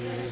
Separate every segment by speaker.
Speaker 1: ഒരു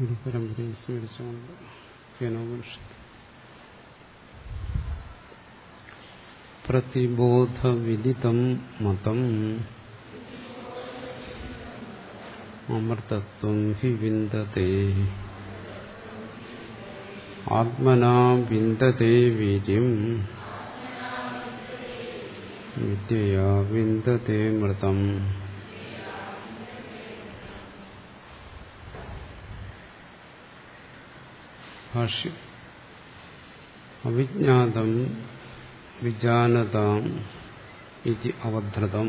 Speaker 1: പരമ്പരയെ സ്മരിച്ചുകൊണ്ട് കേനോപനിഷത്ത്. പ്രതിബോധവിദിതം മതം അമൃതത്വം ഹി വിന്ദതേ. ആത്മനാ വിന്ദതേ വീര്യം. വിദ്യയാ വിന്ദതേ മൃതം. ഭാഷ്യം. അവിജ്ഞാതം വിജാനതാം ഇതി അവധൃതം.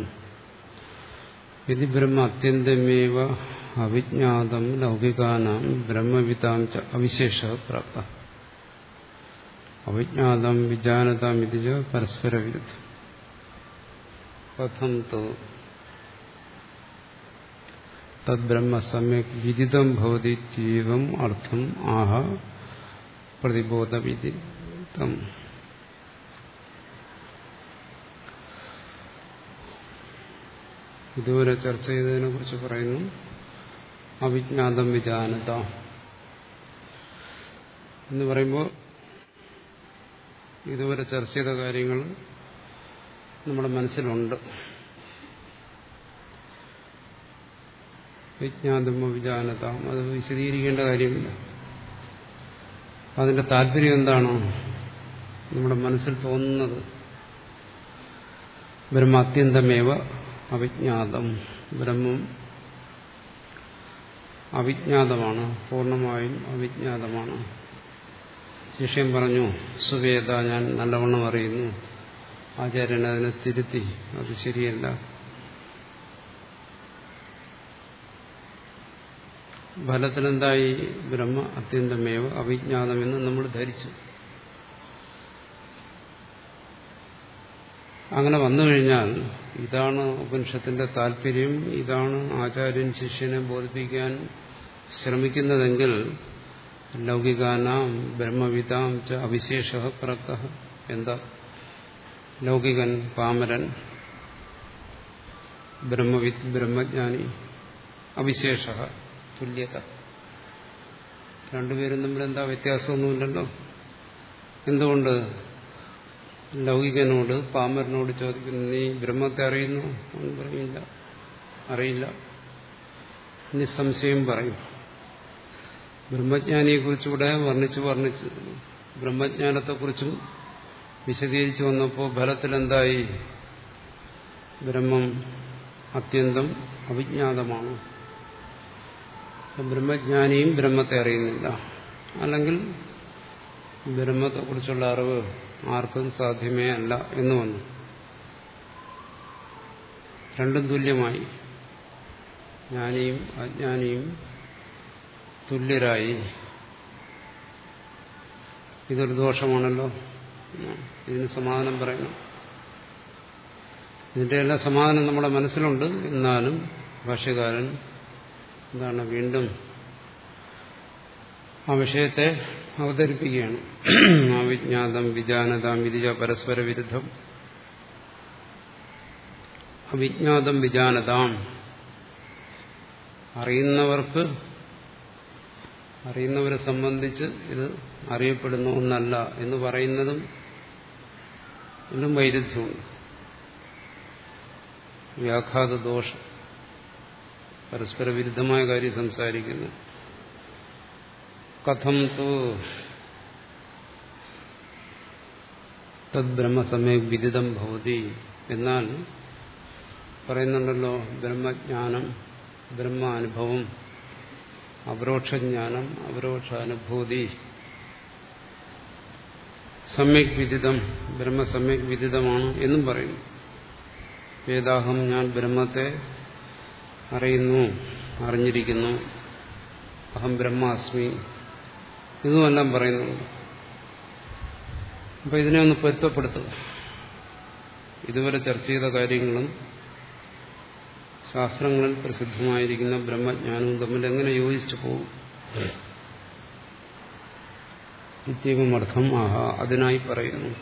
Speaker 1: ഇത് ബ്രഹ്മ അത്യന്തമേവ അവിജ്ഞാതം ലൗകികാനാം ബ്രഹ്മവിതാം ച അവിശേഷ പ്രാപ്ത അവിജ്ഞാതം വിജാനതാം ഇത് പരസ്പര വിരുദ്ധം കഥം തോ തദ്ബ്രഹ്മ സമ്യക് വിദിതം ഭവതിത്യേവം അർത്ഥം ആഹ പ്രതിബോധവിദിതം ഇതുവരെ ചർച്ച ചെയ്തതിനെ കുറിച്ച് പറയുന്നു. അവിജ്ഞാതം വിജാനത എന്ന് പറയുമ്പോൾ ഇതുവരെ ചർച്ച ചെയ്ത കാര്യങ്ങൾ നമ്മുടെ മനസ്സിലുണ്ട്. വിജ്ഞാതം വിജാനത. അത് വിശദീകരിക്കേണ്ട കാര്യമില്ല. അതിന്റെ താല്പര്യം എന്താണോ നമ്മുടെ മനസ്സിൽ തോന്നുന്നത്. ബ്രഹ്മ അത്യന്തമേവ അവിജ്ഞാതം. ബ്രഹ്മം അവിജ്ഞാതമാണ്. പൂർണമായും അവിജ്ഞാതമാണ്. ശിഷ്യം പറഞ്ഞു സുവേദ ഞാൻ നല്ലവണ്ണം അറിയുന്നു. ആചാര്യൻ അതിനെ തിരുത്തി. അത് ശരിയല്ല. ഫലത്തിലെന്തായി ബ്രഹ്മ അത്യന്തമേവ അവിജ്ഞാതമെന്ന് നമ്മൾ ധരിച്ചു. അങ്ങനെ വന്നു കഴിഞ്ഞാൽ ഇതാണ് ഉപനിഷത്തിന്റെ താല്പര്യം ഇതാണ് ആചാര്യൻ ശിഷ്യനെ ബോധിപ്പിക്കാൻ ശ്രമിക്കുന്നതെങ്കിൽ ലൗകികാനാം ബ്രഹ്മവിതാം ച അവിശേഷ പ്രക്ക എന്താ? ലൗകികൻ പാമരൻ ബ്രഹ്മവിത് ബ്രഹ്മജ്ഞാനി അവിശേഷ. തുല്യത. രണ്ടുപേരും തമ്മിൽ എന്താ വ്യത്യാസമൊന്നുമില്ലല്ലോ? എന്തുകൊണ്ട്? ലൗകികനോട് പാമരനോട് ചോദിക്കുന്നു നീ ബ്രഹ്മത്തെ അറിയുന്നു? പറയില്ല അറിയില്ല. സംശയം പറയും. ബ്രഹ്മജ്ഞാനിയെക്കുറിച്ചുകൂടെ വർണിച്ച് വർണിച്ച് ബ്രഹ്മജ്ഞാനത്തെക്കുറിച്ചും വിശദീകരിച്ചു വന്നപ്പോൾ ഫലത്തിൽ എന്തായി ബ്രഹ്മം അത്യന്തം അവിജ്ഞാതമാണ്. ബ്രഹ്മജ്ഞാനിയും ബ്രഹ്മത്തെ അറിയുന്നില്ല. അല്ലെങ്കിൽ ബ്രഹ്മത്തെക്കുറിച്ചുള്ള അറിവ് ആർക്കും സാധ്യമേ അല്ല എന്ന് വന്നു. രണ്ടും തുല്യമായി. ജ്ഞാനിയും അജ്ഞാനിയും തുല്യരായി. ഇതൊരു ദോഷമാണല്ലോ ഇതിന് സമാധാനം പറയണം. ഇതിന്റെ എല്ലാ സമാധാനം നമ്മുടെ മനസ്സിലുണ്ട്. എന്നാലും ഭാഷ്യകാരൻ എന്താണ് വീണ്ടും ആ വിഷയത്തെ അവതരിപ്പിക്കുകയാണ്. അവിജ്ഞാതം വിജാനതാം വിരിജ പരസ്പര വിരുദ്ധം. അവിജ്ഞാതം വിജാനതാം. അറിയുന്നവർക്ക് അറിയുന്നവരെ സംബന്ധിച്ച് ഇത് അറിയപ്പെടുന്ന ഒന്നല്ല എന്ന് പറയുന്നതും ഇതിലും വൈരുദ്ധ്യമുണ്ട്. വ്യാഘാത ദോഷം പരസ്പര വിരുദ്ധമായ കാര്യം സംസാരിക്കുന്നു. കഥം തു തദ് ബ്രഹ്മസമയ വിദിതം ഭവതി. എന്നാൽ പറയുന്നുണ്ടല്ലോ ബ്രഹ്മജ്ഞാനം ബ്രഹ്മാനുഭവം അപരോക്ഷജ്ഞാനം അപരോക്ഷാനുഭൂതി സമ്യക് വിദിതം ബ്രഹ്മസമ്യക് വിദിതമാണ് എന്നും പറയുന്നു. വേദാഹം ഞാൻ ബ്രഹ്മത്തെ അറിയുന്നു അറിഞ്ഞിരിക്കുന്നു. അഹം ബ്രഹ്മാസ്മി. ഇതുമെല്ലാം പറയുന്നു. അപ്പൊ ഇതിനെ ഒന്ന് പൊരുത്തപ്പെടുത്തുക. ഇതുവരെ ചർച്ച ചെയ്ത കാര്യങ്ങളും ശാസ്ത്രങ്ങളിൽ പ്രസിദ്ധമായിരിക്കുന്ന ബ്രഹ്മജ്ഞാനവും തമ്മിൽ എങ്ങനെ യോജിച്ചു പോകും? നിത്യമർത്ഥം ആഹ അതിനായി പറയുന്നു.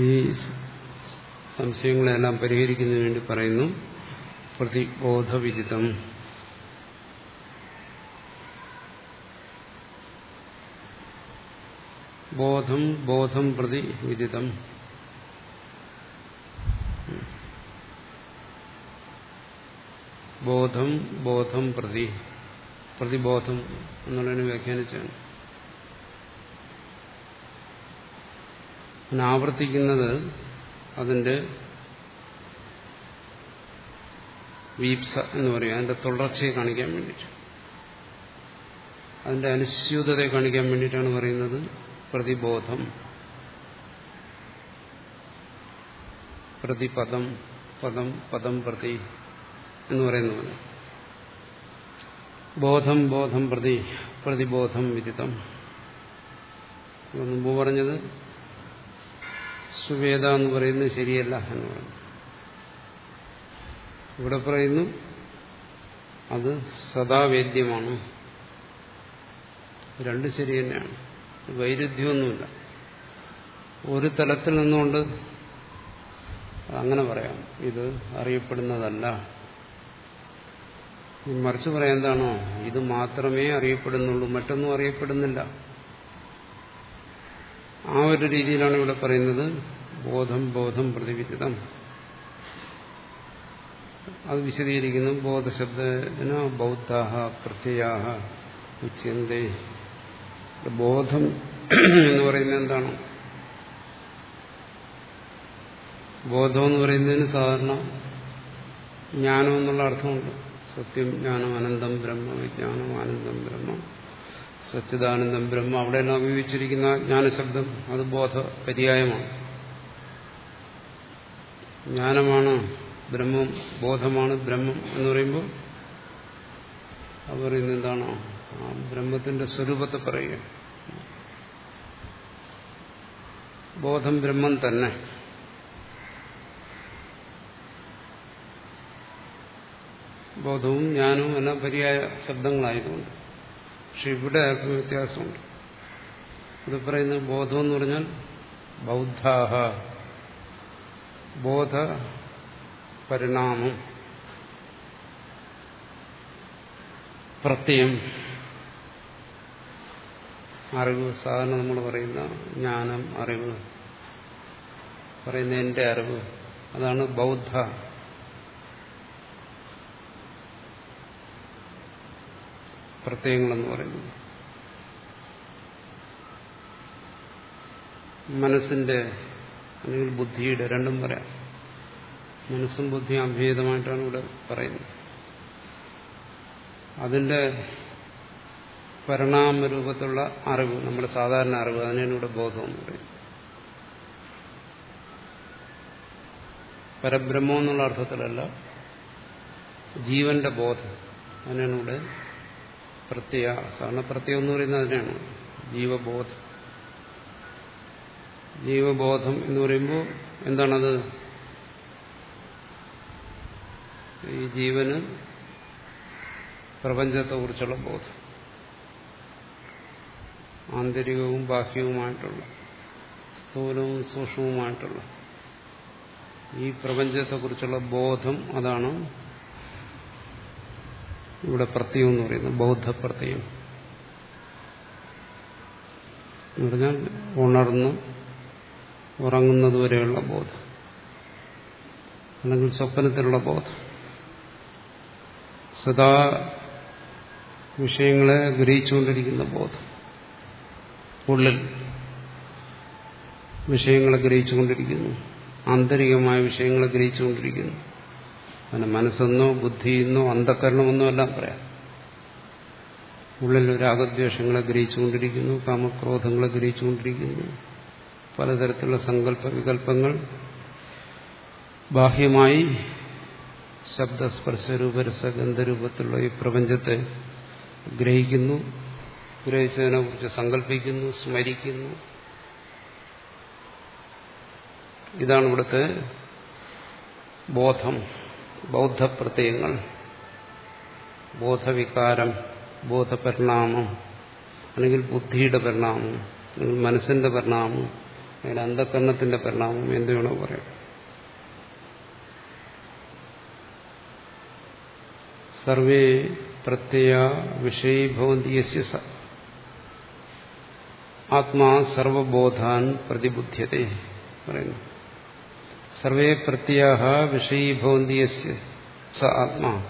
Speaker 1: ഈ സംശയങ്ങളെല്ലാം പരിഹരിക്കുന്നതിന് വേണ്ടി പറയുന്നു. പ്രതിബോധവിദിതം. ബോധം ബോധം പ്രതി വിദിതം. ബോധം ബോധം പ്രതി. പ്രതിബോധം എന്നുള്ളതിനെ വ്യാഖ്യാനിച്ചാണ്. ആവർത്തിക്കുന്നത് അതിന്റെ വീപ്സ എന്ന് പറയും അതിന്റെ തുടർച്ചയെ കാണിക്കാൻ വേണ്ടിയിട്ട്. അതിന്റെ അനുസ്യൂതതയെ കാണിക്കാൻ വേണ്ടിയിട്ടാണ് പറയുന്നത് പ്രതിബോധം. പ്രതിപദം പദം പദം പ്രതി എന്ന് പറയുന്ന പോലെ. ബോധം ബോധം പ്രതി പ്രതിബോധം വിദിതം. മുമ്പ് പറഞ്ഞത് സുവേദ എന്ന് പറയുന്നത് ശരിയല്ല എന്ന് പറഞ്ഞു. ഇവിടെ പറയുന്നു അത് സദാവേദ്യമാണ്. രണ്ട് ശരി തന്നെയാണ്. വൈരുദ്ധ്യമൊന്നുമില്ല. ഒരു തലത്തിൽ നിന്നുകൊണ്ട് അങ്ങനെ പറയാം. ഇത് അറിയപ്പെടുന്നതല്ല. മറിച്ച് പറയാൻ എന്താണോ? ഇത് മാത്രമേ അറിയപ്പെടുന്നുള്ളൂ. മറ്റൊന്നും അറിയപ്പെടുന്നില്ല. ആ ഒരു രീതിയിലാണ് ഇവിടെ പറയുന്നത്. ബോധം ബോധം പ്രതിവിധിതം. അത് വിശദീകരിക്കുന്നു. ബോധശബ്ദന ബൗദ്ധാഹ പ്രത്യയാഹ ഉച്ചന്തേ ബോധം എന്ന് പറയുന്നത് എന്താണ്? ബോധം എന്ന് പറയുന്നതിന് സാധാരണ ജ്ഞാനം എന്നുള്ള അർത്ഥമുണ്ട്. സത്യം ജ്ഞാനം അനന്തം ബ്രഹ്മ വിജ്ഞാനം ആനന്ദം ബ്രഹ്മ. സച്ചിദാനന്ദം ബ്രഹ്മ അവിടെ ഉപയോഗിച്ചിരിക്കുന്ന ജ്ഞാനശബ്ദം അത് ബോധ പര്യായമാണ് ജ്ഞാനമാണ് ബ്രഹ്മം ബോധമാണ് ബ്രഹ്മം എന്ന് പറയുമ്പോൾ അവർ പറയുന്നത് എന്താണോ ആ ബ്രഹ്മത്തിന്റെ സ്വരൂപത്തെ പറയുക. ബോധം ബ്രഹ്മം തന്നെ. ബോധവും ജ്ഞാനവും എന്ന പര്യായ ശബ്ദങ്ങളായതുകൊണ്ട്. പക്ഷെ ഇവിടെ അല്പം വ്യത്യാസമുണ്ട്. ഇത് പറയുന്നത് ബോധം എന്ന് പറഞ്ഞാൽ ബൗദ്ധാഹ. ബോധ പരിണാമം. പ്രത്യയം. അറിവ്. സാധാരണ നമ്മൾ പറയുന്ന ജ്ഞാനം അറിവ്. പറയുന്ന എന്റെ അറിവ്. അതാണ് ബൗദ്ധ. പ്രത്യയങ്ങളെന്ന് പറയുന്നത്. മനസ്സിന്റെ അല്ലെങ്കിൽ ബുദ്ധിയുടെ രണ്ടും പറയാം. മനസ്സും ബുദ്ധിയും അഭേദമായിട്ടാണ് ഇവിടെ പറയുന്നത്. അതിന്റെ പരിണാമ രൂപത്തിലുള്ള അറിവ് നമ്മുടെ സാധാരണ അറിവ് അതിനാണ് ഇവിടെ ബോധം എന്ന് പറയുന്നത്. പരബ്രഹ്മം എന്നുള്ള അർത്ഥത്തിലല്ല ജീവന്റെ ബോധം. അതിനാണ് ഇവിടെ പ്രത്യയ സാധാരണ പ്രത്യയം എന്ന് പറയുന്നത് അതിനാണ്. ജീവബോധം. ജീവബോധം എന്ന് പറയുമ്പോൾ എന്താണത്? ഈ ജീവന് പ്രപഞ്ചത്തെക്കുറിച്ചുള്ള ബോധം. ആന്തരികവും ബാഹ്യവുമായിട്ടുള്ള സ്ഥൂലവും സൂക്ഷ്മവുമായിട്ടുള്ള ഈ പ്രപഞ്ചത്തെക്കുറിച്ചുള്ള ബോധം അതാണ് ഇവിടെ പ്രത്യം എന്ന് പറയുന്നത് ബൗദ്ധ പ്രത്യം എന്ന് പറഞ്ഞാൽ ഉണർന്ന് ഉറങ്ങുന്നതുവരെയുള്ള ബോധം. അല്ലെങ്കിൽ സ്വപ്നത്തിലുള്ള ബോധം. സദാ വിഷയങ്ങളെ ഗ്രഹിച്ചുകൊണ്ടിരിക്കുന്ന ബോധം. ഉള്ളിൽ വിഷയങ്ങളെ ഗ്രഹിച്ചുകൊണ്ടിരിക്കുന്നു. ആന്തരികമായ വിഷയങ്ങളെ ഗ്രഹിച്ചുകൊണ്ടിരിക്കുന്നു. അങ്ങനെ മനസ്സെന്നോ ബുദ്ധിയെന്നോ അന്ധക്കരണമെന്നോ എല്ലാം പറയാം. ഉള്ളിൽ രാഗദ്വേഷങ്ങളെ ഗ്രഹിച്ചുകൊണ്ടിരിക്കുന്നു കാമക്രോധങ്ങളെ ഗ്രഹിച്ചുകൊണ്ടിരിക്കുന്നു. പലതരത്തിലുള്ള സങ്കല്പ വികല്പങ്ങൾ ബാഹ്യമായി ശബ്ദസ്പർശ രൂപരസ ഗന്ധരൂപത്തിലുള്ള ഈ പ്രപഞ്ചത്തെ ഗ്രഹിക്കുന്നു ഗ്രഹിച്ചതിനെ കുറിച്ച് സങ്കല്പിക്കുന്നു സ്മരിക്കുന്നു. ഇതാണ് ഇവിടുത്തെ ബോധം. ബൗദ്ധപ്രത്യയങ്ങൾ ബോധവികാരം ബോധപരിണാമം അല്ലെങ്കിൽ ബുദ്ധിയുടെ പരിണാമം അല്ലെങ്കിൽ മനസ്സിന്റെ പരിണാമം അല്ലെങ്കിൽ അന്ധകരണത്തിന്റെ പരിണാമം എന്ത് വേണോ പറയാം. സർവേ പ്രത്യയ വിഷയീഭവന്തി യസ്യ ആത്മാ സർവബോധാൻ പ്രതിബുദ്ധ്യത പറയുന്നു. സർവേ പ്രത്യാഹ വിഷയീഭവന്തി യസ്യ സ ആത്മാ.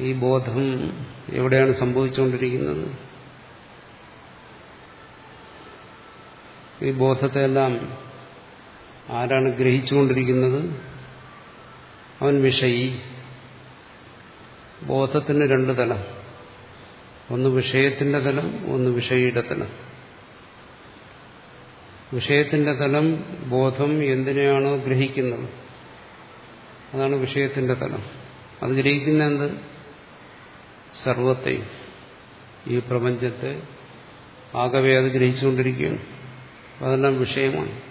Speaker 1: ഈ ബോധം എവിടെയാണ് സംഭവിച്ചുകൊണ്ടിരിക്കുന്നത്? ഈ ബോധത്തെല്ലാം ആരാണ് ഗ്രഹിച്ചുകൊണ്ടിരിക്കുന്നത്? അവൻ വിഷയി. ബോധത്തിന് രണ്ട് തലം. ഒന്ന് വിഷയത്തിന്റെ തലം ഒന്ന് വിഷയിയുടെ തലം. വിഷയത്തിന്റെ തലം ബോധം എന്തിനെയാണോ ഗ്രഹിക്കുന്നത്? അതാണ് വിഷയത്തിന്റെ തലം. അത് ഗ്രഹിക്കുന്ന എന്ത്? സർവത്തെയും. ഈ പ്രപഞ്ചത്തെ ആകവേ അത് ഗ്രഹിച്ചുകൊണ്ടിരിക്കുകയാണ്. അതെല്ലാം വിഷയമാണ്.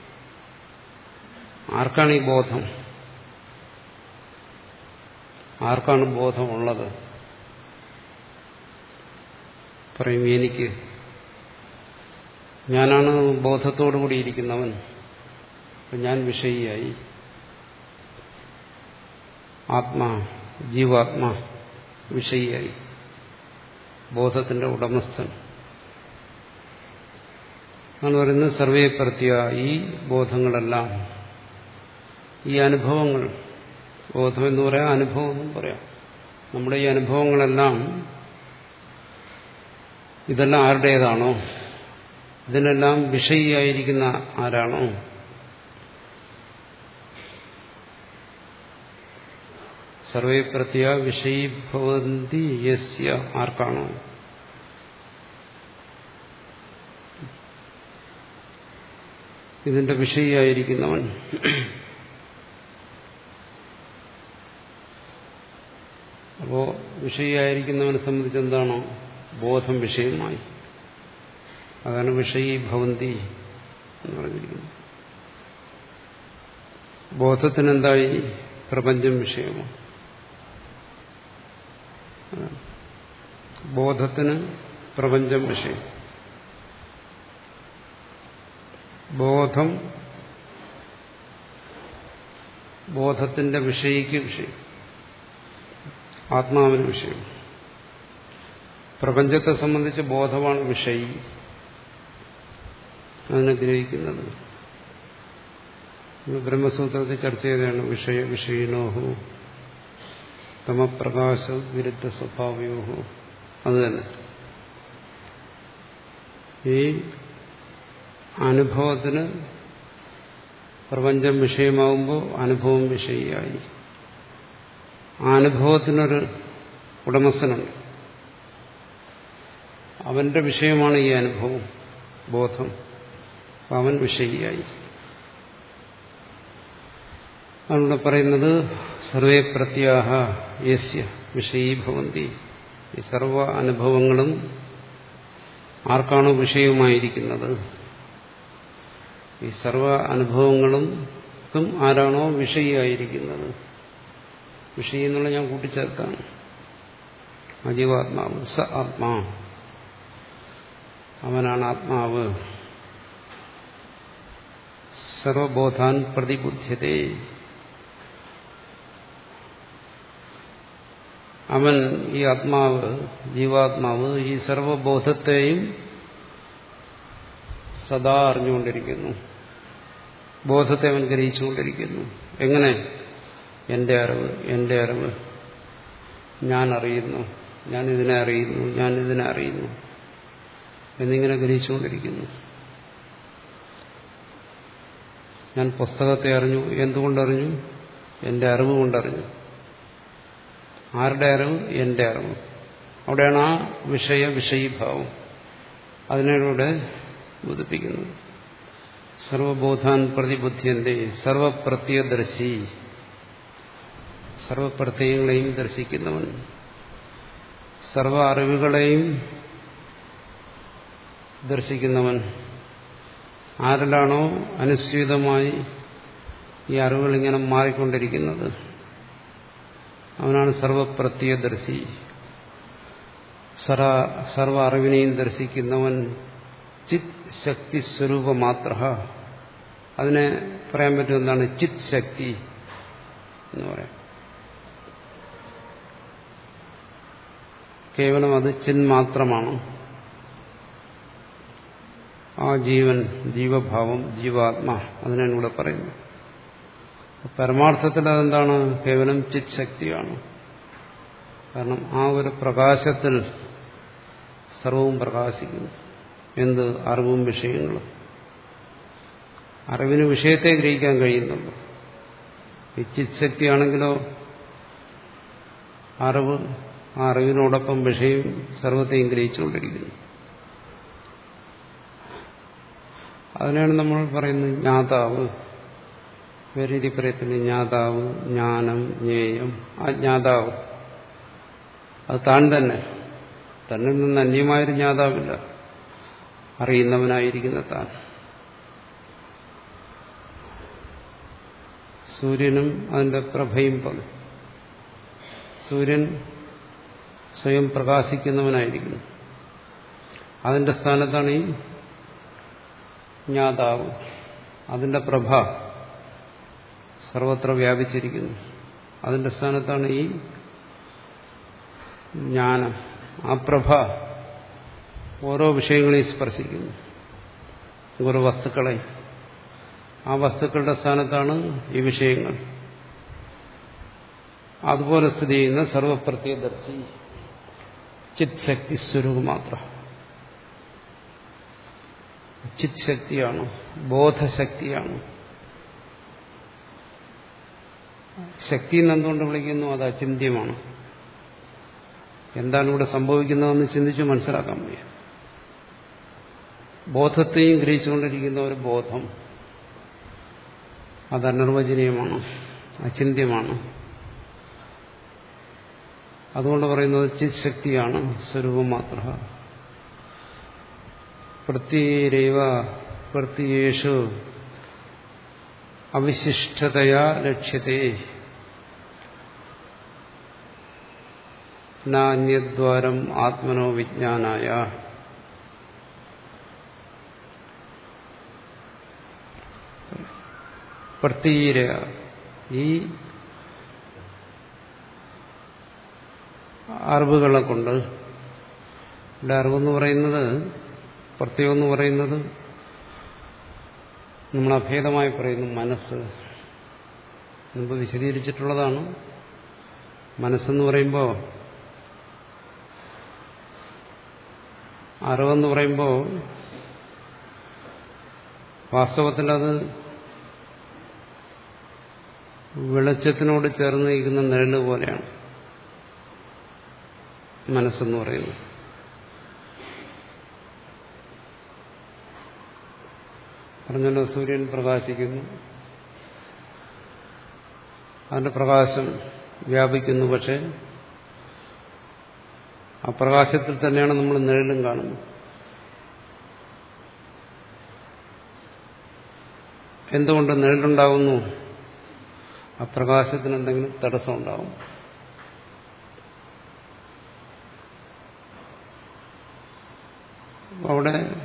Speaker 1: ആർക്കാണ് ഈ ബോധം? ആർക്കാണ് ബോധമുള്ളത്? പറയും എനിക്ക് ഞാനാണ് ബോധത്തോടു കൂടിയിരിക്കുന്നവൻ ഞാൻ വിഷയിയായി. ആത്മാ ജീവാത്മാ വിഷയിയായി. ബോധത്തിന്റെ ഉടമസ്ഥൻ. എന്ന് പറയുന്നത് സർവേ പ്രത്യ ഈ ബോധങ്ങളെല്ലാം. ഈ അനുഭവങ്ങൾ ബോധം എന്ന് പറയാം അനുഭവം എന്നും പറയാം. നമ്മുടെ ഈ അനുഭവങ്ങളെല്ലാം ഇതെല്ലാം ആരുടേതാണോ? ഇതിനെല്ലാം വിഷയിയായിരിക്കുന്ന ആരാണോ? സർവേ പ്രത്യ വിഷയീഭവന്തി യസ്യ ആർക്കാണോ? ഇതിന്റെ വിഷയിയായിരിക്കുന്നവൻ. അപ്പോ വിഷയിയായിരിക്കുന്നവനെ സംബന്ധിച്ച് എന്താണോ? ബോധം വിഷയമായി. അതാണ് വിഷയീ ഭവന്തി എന്ന് പറഞ്ഞിരിക്കുന്നത്. ബോധത്തിനെന്തായി? പ്രപഞ്ചം വിഷയമാണ് ബോധത്തിന് പ്രപഞ്ചം വിഷയം. ബോധം ബോധത്തിന്റെ വിഷയിക്ക് വിഷയം. ആത്മാവിന് വിഷയം. പ്രപഞ്ചത്തെ സംബന്ധിച്ച് ബോധമാണ് വിഷയി. അതിനെ ഗ്രഹിക്കുന്നത് ബ്രഹ്മസൂത്രത്തിൽ ചർച്ച ചെയ്തതാണ് വിഷയ വിഷയിനോഹോ തമപ്രകാശ വിരുദ്ധ സ്വഭാവയോഹു. അത് തന്നെ. ഈ അനുഭവത്തിന് പ്രപഞ്ചം വിഷയമാകുമ്പോൾ അനുഭവം വിഷയിയായി. ആ അനുഭവത്തിനൊരു ഉടമസ്ഥനുണ്ട്. അവന്റെ വിഷയമാണ് ഈ അനുഭവം ബോധം. അവൻ വിഷയിയായി. അവിടെ പറയുന്നത് സർവേ പ്രത്യാഹ യസ്യ വിഷയീഭവന്തി. ഈ സർവ അനുഭവങ്ങളും ആർക്കാണോ വിഷയവുമായിരിക്കുന്നത്? ഈ സർവ അനുഭവങ്ങളും ആരാണോ വിഷയിയായിരിക്കുന്നത്? വിഷയി എന്നുള്ള ഞാൻ കൂട്ടിച്ചേർത്താണ്. അജീവാത്മാവ് സ ആത്മാ. അവനാണ് ആത്മാവ്. സർവബോധാൻ പ്രതിബുദ്ധ്യത അവൻ ഈ ആത്മാവ് ജീവാത്മാവ് ഈ സർവബോധത്തെയും സദാ അറിഞ്ഞുകൊണ്ടിരിക്കുന്നു. ബോധത്തെ അവൻ ഗ്രഹിച്ചുകൊണ്ടിരിക്കുന്നു. എങ്ങനെ? എന്റെ അറിവ് എന്റെ അറിവ്. ഞാൻ അറിയുന്നു ഞാൻ ഇതിനെ അറിയുന്നു ഞാൻ ഇതിനെ അറിയുന്നു എന്നിങ്ങനെ ഗ്രഹിച്ചുകൊണ്ടിരിക്കുന്നു. ഞാൻ പുസ്തകത്തെ അറിഞ്ഞു. എന്തുകൊണ്ടറിഞ്ഞു? എന്റെ അറിവ് കൊണ്ടറിഞ്ഞു. ആരുടെ അറിവ്? എന്റെ അറിവ്. അവിടെയാണ് ആ വിഷയ വിഷയീഭാവം. അതിനൂടെ ബോധിപ്പിക്കുന്നത് സർവബോധാൻ പ്രതിബുദ്ധിയന്റെ സർവപ്രത്യദർശി. സർവപ്രത്യയങ്ങളെയും ദർശിക്കുന്നവൻ. സർവ അറിവുകളെയും ദർശിക്കുന്നവൻ. ആരിലാണോ അനുസ്യൂതമായി ഈ അറിവുകൾ ഇങ്ങനെ മാറിക്കൊണ്ടിരിക്കുന്നത്? അവനാണ് സർവപ്രത്യദർശി. സർവ അറിവിനെയും ദർശിക്കുന്നവൻ ചിത് ശക്തി സ്വരൂപ മാത്ര അതിനെ പറയാൻ പറ്റും എന്താണ്? ചിത് ശക്തി എന്ന് പറയാം. കേവലം അത് ചിൻ മാത്രമാണ് ആ ജീവൻ ജീവഭാവം ജീവാത്മ അതിനാണ് ഇവിടെ പറയുന്നത് പരമാർത്ഥത്തിൽ അതെന്താണ്? കേവലം ചിത് ശക്തിയാണ് കാരണം ആ ഒരു പ്രകാശത്തിൽ സർവവും പ്രകാശിക്കുന്നു. എന്ത്? അറിവും വിഷയങ്ങളും. അറിവിന് വിഷയത്തെ ഗ്രഹിക്കാൻ കഴിയുന്നുള്ളൂ. ഈ ചിത് ശക്തിയാണെങ്കിലോ അറിവ് ആ അറിവിനോടൊപ്പം വിഷയം സർവത്തെയും ഗ്രഹിച്ചുകൊണ്ടിരിക്കുന്നു. അതിനാണ് നമ്മൾ പറയുന്നത് ജ്ഞാതാവ്. വേറെ രീതി പറയത്തില്ല. ജ്ഞാതാവ് ജ്ഞാനം ജ്ഞേയം. ആ ജ്ഞാതാവ്. അത് താൻ തന്നെ. തന്നിൽ നിന്ന് അന്യമായൊരു ജ്ഞാതാവില്ല. അറിയുന്നവനായിരിക്കുന്ന താൻ. സൂര്യനും അതിന്റെ പ്രഭയും പോലെ. സൂര്യൻ സ്വയം പ്രകാശിക്കുന്നവനായിരിക്കുന്നു. അതിന്റെ സ്ഥാനത്താണ് ഈ ജ്ഞാതാവ് അതിന്റെ പ്രഭ സർവത്ര വ്യാപിച്ചിരിക്കുന്നു. അതിന്റെ സ്ഥാനത്താണ് ഈ ജ്ഞാനം. ആ പ്രഭ ഓരോ വിഷയങ്ങളെയും സ്പർശിക്കുന്നു. ഓരോ വസ്തുക്കളെ ആ വസ്തുക്കളുടെ സ്ഥാനത്താണ് ഈ വിഷയങ്ങൾ. അതുപോലെ സ്ഥിതി ചെയ്യുന്ന സർവപ്രത്യദർശി ചിത് ശക്തി സ്വരൂപം മാത്രം. ചിത് ശക്തിയാണ് ബോധശക്തിയാണ്. ശക്തി എന്നെന്തുകൊണ്ട് വിളിക്കുന്നു? അത് അചിന്യമാണ് എന്താണ് ഇവിടെ സംഭവിക്കുന്നതെന്ന് ചിന്തിച്ച് മനസ്സിലാക്കാൻ വയ്യ. ബോധത്തെയും ഗ്രഹിച്ചുകൊണ്ടിരിക്കുന്ന ഒരു ബോധം അത് അനിർവചനീയമാണ് അചിന്യമാണ് അതുകൊണ്ട് പറയുന്നത് ചിത് ശക്തിയാണ് സ്വരൂപം മാത്ര. പ്രത്യരേവ പ്രത്യേഷു അവിശിഷ്ടതയാ ലക്ഷ്യത്തെ നാന്യദ്വാരം ആത്മനോ വിജ്ഞാനായ പ്രതീര ഈ അറിവുകളെ കൊണ്ട് അറിവെന്ന് പറയുന്നത് പ്രത്യേകം എന്ന് പറയുന്നത് നമ്മൾ അഭേദമായി പറയുന്നു മനസ്സ് മുമ്പ് വിശദീകരിച്ചിട്ടുള്ളതാണ്. മനസ്സെന്ന് പറയുമ്പോൾ അറിവെന്ന് പറയുമ്പോൾ വാസ്തവത്തിൽ അത് വെളിച്ചത്തിനോട് ചേർന്ന് നിൽക്കുന്ന നിഴൽ പോലെയാണ് മനസ്സെന്ന് പറയുന്നത്. പറഞ്ഞല്ലോ സൂര്യൻ പ്രകാശിക്കുന്നു. അതിന്റെ പ്രകാശം വ്യാപിക്കുന്നു പക്ഷെ ആ പ്രകാശത്തിൽ തന്നെയാണ് നമ്മൾ നിഴലും കാണുന്നത്. എന്തുകൊണ്ട് നിഴലുണ്ടാകുന്നു ആ പ്രകാശത്തിന് എന്തെങ്കിലും തടസ്സം അവിടെ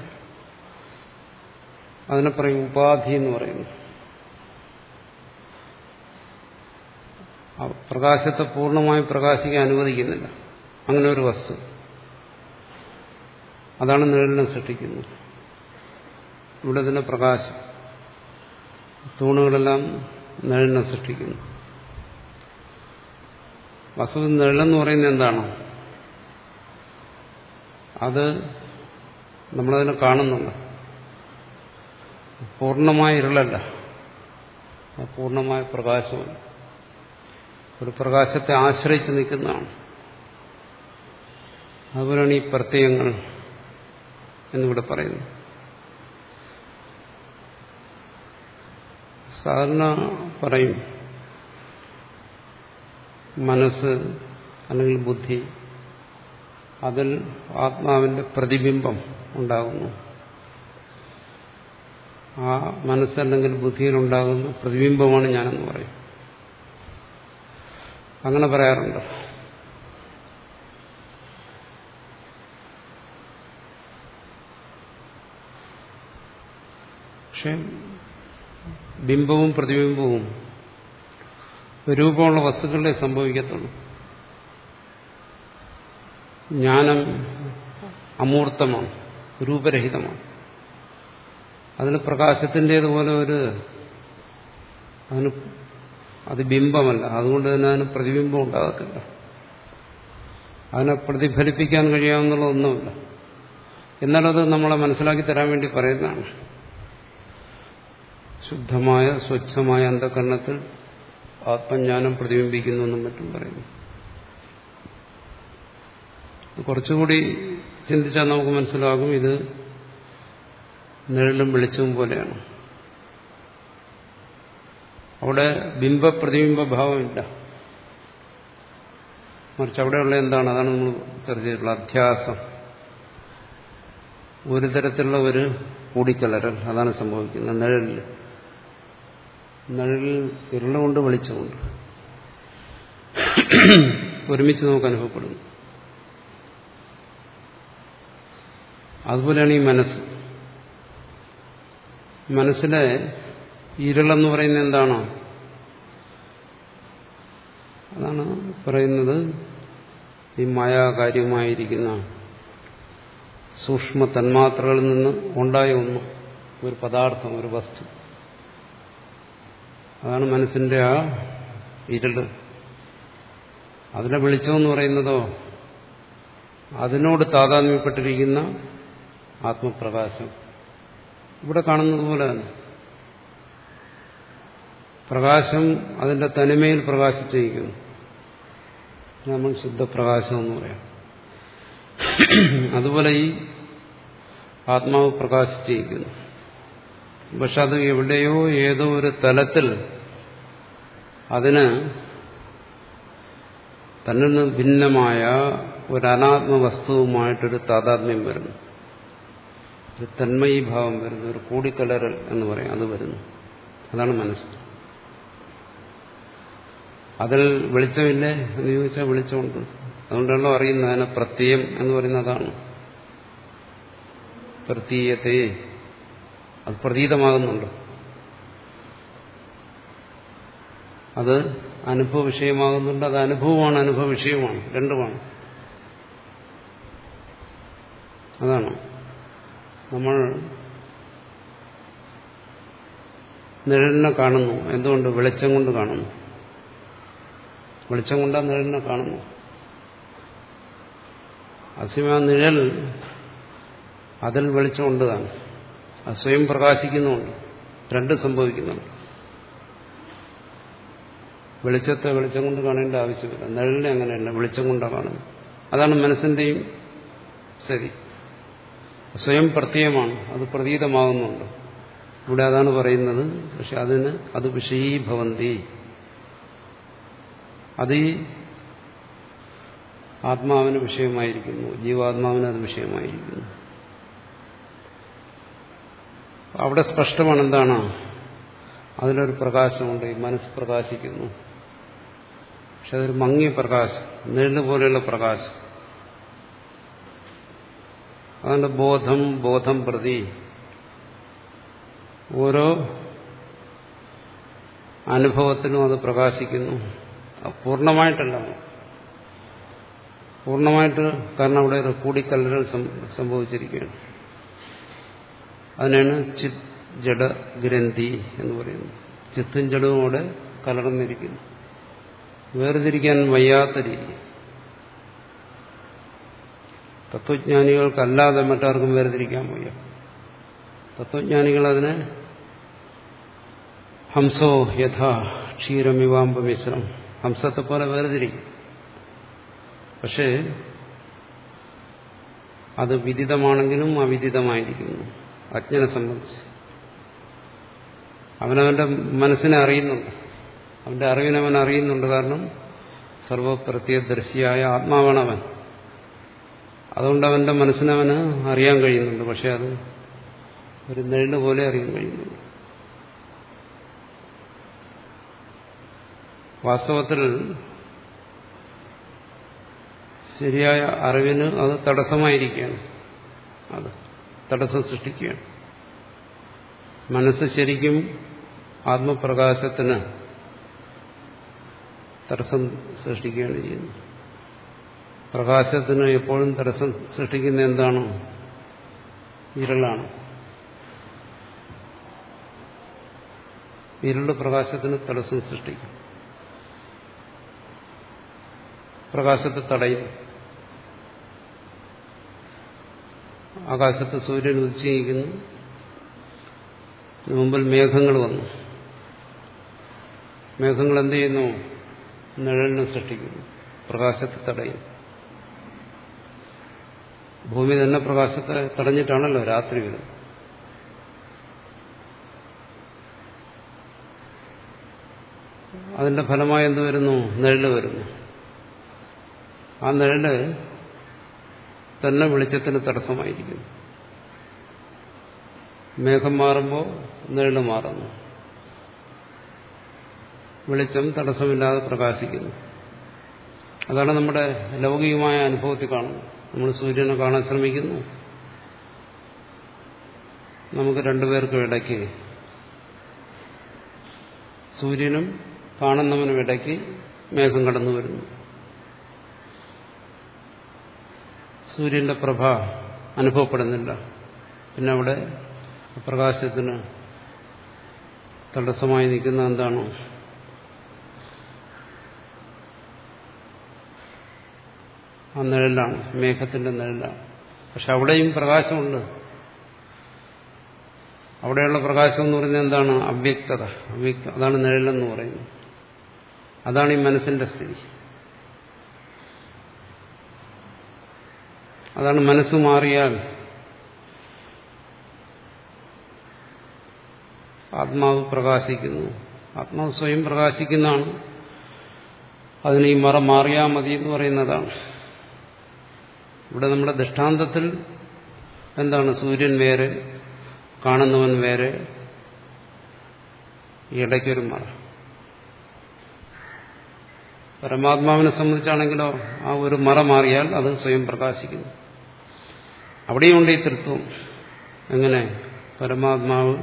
Speaker 1: അതിനെ പറയും ഉപാധി എന്ന് പറയുന്നു. പ്രകാശത്തെ പൂർണമായി പ്രകാശിക്കാൻ അനുവദിക്കുന്നില്ല. അങ്ങനെ ഒരു വസ്തു. അതാണ് നിഴലിനെ സൃഷ്ടിക്കുന്നത്. ഇവിടെ തന്നെ പ്രകാശം. തൂണുകളെല്ലാം നിഴലിനെ സൃഷ്ടിക്കുന്നു. വസ്തു നിഴലെന്ന് പറയുന്നത് എന്താണ്? അത് നമ്മളതിനെ കാണുന്നുണ്ട്. പൂർണമായ ഇരുളല്ല. പൂർണമായ പ്രകാശമല്ല ഒരു പ്രകാശത്തെ ആശ്രയിച്ച് നിൽക്കുന്നതാണ്. അതുപോലെയാണ് ഈ പ്രത്യയങ്ങൾ എന്നിവിടെ പറയുന്നു സാധാരണ പറയും മനസ്സ് അല്ലെങ്കിൽ ബുദ്ധി അതിൽ ആത്മാവിന്റെ പ്രതിബിംബം ഉണ്ടാകുന്നു. ആ മനസ്സല്ലെങ്കിൽ ബുദ്ധിയിലുണ്ടാകുന്ന പ്രതിബിംബമാണ് ഞാനെന്ന് പറയും. അങ്ങനെ പറയാറുണ്ട്. പക്ഷെ ബിംബവും പ്രതിബിംബവും രൂപമുള്ള വസ്തുക്കളെ സംഭവിക്കത്തുള്ളൂ. ജ്ഞാനം അമൂർത്തമാണ് രൂപരഹിതമാണ്. അതിന് പ്രകാശത്തിന്റേതുപോലെ ഒരു അതിന് അത് ബിംബമല്ല. അതുകൊണ്ട് തന്നെ അതിന് പ്രതിബിംബം ഉണ്ടാകത്തില്ല. അതിനെ പ്രതിഫലിപ്പിക്കാൻ കഴിയാവുന്നുള്ള ഒന്നുമില്ല. എന്നാലത് നമ്മളെ മനസ്സിലാക്കി തരാൻ വേണ്ടി പറയുന്നതാണ്. ശുദ്ധമായ സ്വച്ഛമായ അന്ധകരണത്തിൽ ആത്മജ്ഞാനം പ്രതിബിംബിക്കുന്നു എന്നും മറ്റും പറയുന്നു. കുറച്ചുകൂടി ചിന്തിച്ചാൽ നമുക്ക് മനസ്സിലാകും ഇത് നിഴലും വെളിച്ചവും പോലെയാണ്. അവിടെ ബിംബ പ്രതിബിംബ ഭാവമില്ല. മറിച്ച് അവിടെയുള്ള എന്താണ്? അതാണ് നമ്മൾ ചർച്ച ചെയ്തിട്ടുള്ള അധ്യാസം. ഒരു തരത്തിലുള്ള ഒരു കൂടിക്കലരൽ. അതാണ് സംഭവിക്കുന്നത്. നിഴലിൽ. നിഴലിൽ ഇരുളുകൊണ്ട് വെളിച്ചമുണ്ട്. ഒരുമിച്ച് നമുക്ക് അനുഭവപ്പെടുന്നു. അതുപോലെയാണ് ഈ മനസ്സ്. മനസ്സിലെ ഇരുളെന്ന് പറയുന്നത് എന്താണോ? അതാണ് പറയുന്നത് ഈ മായാകാര്യമായിരിക്കുന്ന സൂക്ഷ്മ തന്മാത്രകളിൽ നിന്ന് ഉണ്ടായ ഒന്ന് ഒരു പദാർത്ഥം ഒരു വസ്തു. അതാണ് മനസ്സിന്റെ ആ ഇരുൾ. അതിനെ വെളിച്ചമെന്ന് പറയുന്നതോ അതിനോട് താതാത്മ്യപ്പെട്ടിരിക്കുന്ന ആത്മപ്രകാശം. ഇവിടെ കാണുന്നത് പോലെ തന്നെ. പ്രകാശം അതിന്റെ തനിമയിൽ പ്രകാശിച്ചിരിക്കുന്നു. നമ്മൾ ശുദ്ധപ്രകാശം എന്ന് പറയാം. അതുപോലെ ഈ ആത്മാവ് പ്രകാശിച്ചിരിക്കുന്നു. പക്ഷെ അത് എവിടെയോ ഏതോ ഒരു തലത്തിൽ അതിന് നിന്ന് ഭിന്നമായ ഒരു അനാത്മ വസ്തുവുമായിട്ടൊരു താതാത്മ്യം വരുന്നു. ഒരു തന്മയീഭാവം വരുന്നു ഒരു കൂടിക്കലരൽ എന്ന് പറയും അത് വരുന്നു. അതാണ് മനസ്സ്. അതിൽ വെളിച്ചമില്ലേ എന്ന് ചോദിച്ചാൽ വെളിച്ചമുണ്ട്. അതുകൊണ്ടാണല്ലോ അറിയുന്നത് അതിനെ പ്രത്യയം എന്ന് പറയുന്നത് അതാണ്. പ്രതീയത്തെ അത് പ്രതീതമാകുന്നുണ്ട്. അത് അനുഭവ വിഷയമാകുന്നുണ്ട്. അത് അനുഭവമാണ് അനുഭവ വിഷയമാണ് രണ്ടുമാണ്. അതാണ്. നമ്മൾ നിഴലിനെ കാണുന്നു. എന്തുകൊണ്ട്? വെളിച്ചം കൊണ്ട് കാണുന്നു. വെളിച്ചം കൊണ്ടാ നിഴലിനെ കാണുന്നു. അസിമ നിഴൽ അതിൽ വെളിച്ചം കാണും അത് സ്വയം പ്രകാശിക്കുന്നുണ്ട്. രണ്ടും സംഭവിക്കുന്നുണ്ട്. വെളിച്ചത്തെ വെളിച്ചം കൊണ്ട് കാണേണ്ട ആവശ്യമില്ല. നിഴലിനെ അങ്ങനെയല്ല. വെളിച്ചം കൊണ്ടാണ് കാണുന്നത്. അതാണ് മനസ്സിന്റെയും ശരി. സ്വയം പ്രത്യയമാണ്. അത് പ്രതീതമാകുന്നുണ്ട്. ഇവിടെ അതാണ് പറയുന്നത്. പക്ഷെ അതിന് അത് വിഷയീഭവന്തി. അത് ഈ ആത്മാവിന് വിഷയമായിരിക്കുന്നു. ജീവാത്മാവിന് അത് വിഷയമായിരിക്കുന്നു. അവിടെ സ്പഷ്ടമാണ് എന്താണ്? അതിലൊരു പ്രകാശമുണ്ട്. ഈ മനസ്സ് പ്രകാശിക്കുന്നു. പക്ഷെ അതൊരു മങ്ങിയ പ്രകാശം. പോലെയുള്ള പ്രകാശം. അതുകൊണ്ട് ബോധം ബോധം പ്രതി. ഓരോ അനുഭവത്തിനും അത് പ്രകാശിക്കുന്നു. പൂർണമായിട്ടല്ല. പൂർണമായിട്ട് കാരണം അവിടെ ഒരു കൂടിക്കല്ലുകൾ സംഭവിച്ചിരിക്കുകയാണ്. അതിനാണ് ചിത് ജഡ ഗ്രന്ഥി എന്ന് പറയുന്നത്. ചിത്തും ജഡവും അവിടെ കലർന്നിരിക്കുന്നു. വേർതിരിക്കാൻ വയ്യാത്ത രീതി. തത്വജ്ഞാനികൾക്കല്ലാതെ മറ്റാർക്കും വേർതിരിക്കാൻ വയ്യ. തത്വജ്ഞാനികൾ അതിനെ ഹംസോ യഥാ ക്ഷീരമിവാമ്പ മിശ്രം. ഹംസത്തെ പോലെ വേർതിരിക്കും. പക്ഷേ അത് വിദിതമാണെങ്കിലും അവിദിതമായിരിക്കുന്നു അജ്ഞനെ സംബന്ധിച്ച്. അവനവന്റെ മനസ്സിനെ അറിയുന്നുണ്ട്. അവന്റെ അറിവിനവൻ അറിയുന്നുണ്ട് കാരണം സർവപ്രത്യദർശിയായ ആത്മാവാണവൻ. അതുകൊണ്ട് അവന്റെ മനസ്സിനവന് അറിയാൻ കഴിയുന്നുണ്ട്. പക്ഷെ അത് ഒരു നെഴിന് പോലെ അറിയാൻ കഴിയുന്നുണ്ട്. വാസ്തവത്തിൽ ശരിയായ അറിവിന് അത് തടസ്സമായിരിക്കുകയാണ്. അത് തടസ്സം സൃഷ്ടിക്കുകയാണ്. മനസ്സ് ശരിക്കും ആത്മപ്രകാശത്തിന് തടസ്സം സൃഷ്ടിക്കുകയാണ് ചെയ്യുന്നത്. പ്രകാശത്തിന് എപ്പോഴും തടസ്സം സൃഷ്ടിക്കുന്ന എന്താണ്? ഇരുളാണ്. ഇരുൾ പ്രകാശത്തിന് തടസ്സം സൃഷ്ടിക്കും. പ്രകാശത്തെ തടയും. ആകാശത്ത് സൂര്യൻ ഉദിച്ചിരിക്കുന്നു. മുമ്പിൽ മേഘങ്ങൾ വന്നു. മേഘങ്ങൾ എന്ത് ചെയ്യുന്നു? നിഴലിനെ സൃഷ്ടിക്കുന്നു. പ്രകാശത്തെ തടയും. ഭൂമി തന്നെ പ്രകാശത്തെ തടഞ്ഞിട്ടാണല്ലോ രാത്രി വരുന്നത്. അതിന്റെ ഫലമായി എന്ത് വരുന്നു? നിഴൽ വരുന്നു. ആ നിഴൽ തന്നെ വെളിച്ചത്തിന് തടസ്സമായിരിക്കുന്നു. മേഘം മാറുമ്പോൾ നിഴൽ മാറുന്നു. വെളിച്ചം തടസ്സമില്ലാതെ പ്രകാശിക്കുന്നു. അതാണ് നമ്മുടെ ലൗകികമായ അനുഭവത്തിൽ കാണുന്നത്. നമ്മൾ സൂര്യനെ കാണാൻ ശ്രമിക്കുന്നു. നമുക്ക് രണ്ടുപേർക്കും ഇടയ്ക്ക് സൂര്യനും കാണുന്നവനും ഇടയ്ക്ക് മേഘം കടന്നു വരുന്നു. സൂര്യന്റെ പ്രഭ അനുഭവപ്പെടുന്നില്ല. പിന്നെ അവിടെ പ്രകാശത്തിന് തടസ്സമായി നിൽക്കുന്ന എന്താണോ? ആ നിഴലാണ് മേഘത്തിന്റെ നിഴലാണ്. പക്ഷെ അവിടെയും പ്രകാശമുണ്ട്. അവിടെയുള്ള പ്രകാശം എന്ന് പറയുന്നത് എന്താണ്? അവ്യക്തത. അവ്യക്ത അതാണ് നിഴലെന്ന് പറയുന്നത്. അതാണ് ഈ മനസ്സിന്റെ സ്ഥിതി. അതാണ് മനസ്സ് മാറിയാൽ ആത്മാവ് പ്രകാശിക്കുന്നു. ആത്മാവ് സ്വയം പ്രകാശിക്കുന്നതാണ്. അതിന് ഈ മറ മാറിയാൽ മതി എന്ന് പറയുന്നതാണ്. ഇവിടെ നമ്മുടെ ദൃഷ്ടാന്തത്തിൽ എന്താണ് സൂര്യൻ വേറെ കാണുന്നവൻ വേറെ? ഇടയ്ക്കൊരു മറ. പരമാത്മാവിനെ സംബന്ധിച്ചാണെങ്കിലോ ആ ഒരു മറ മാറിയാൽ അത് സ്വയം പ്രകാശിക്കുന്നു. അവിടെയുണ്ട് ഈ തൃത്വം എങ്ങനെ? പരമാത്മാവ്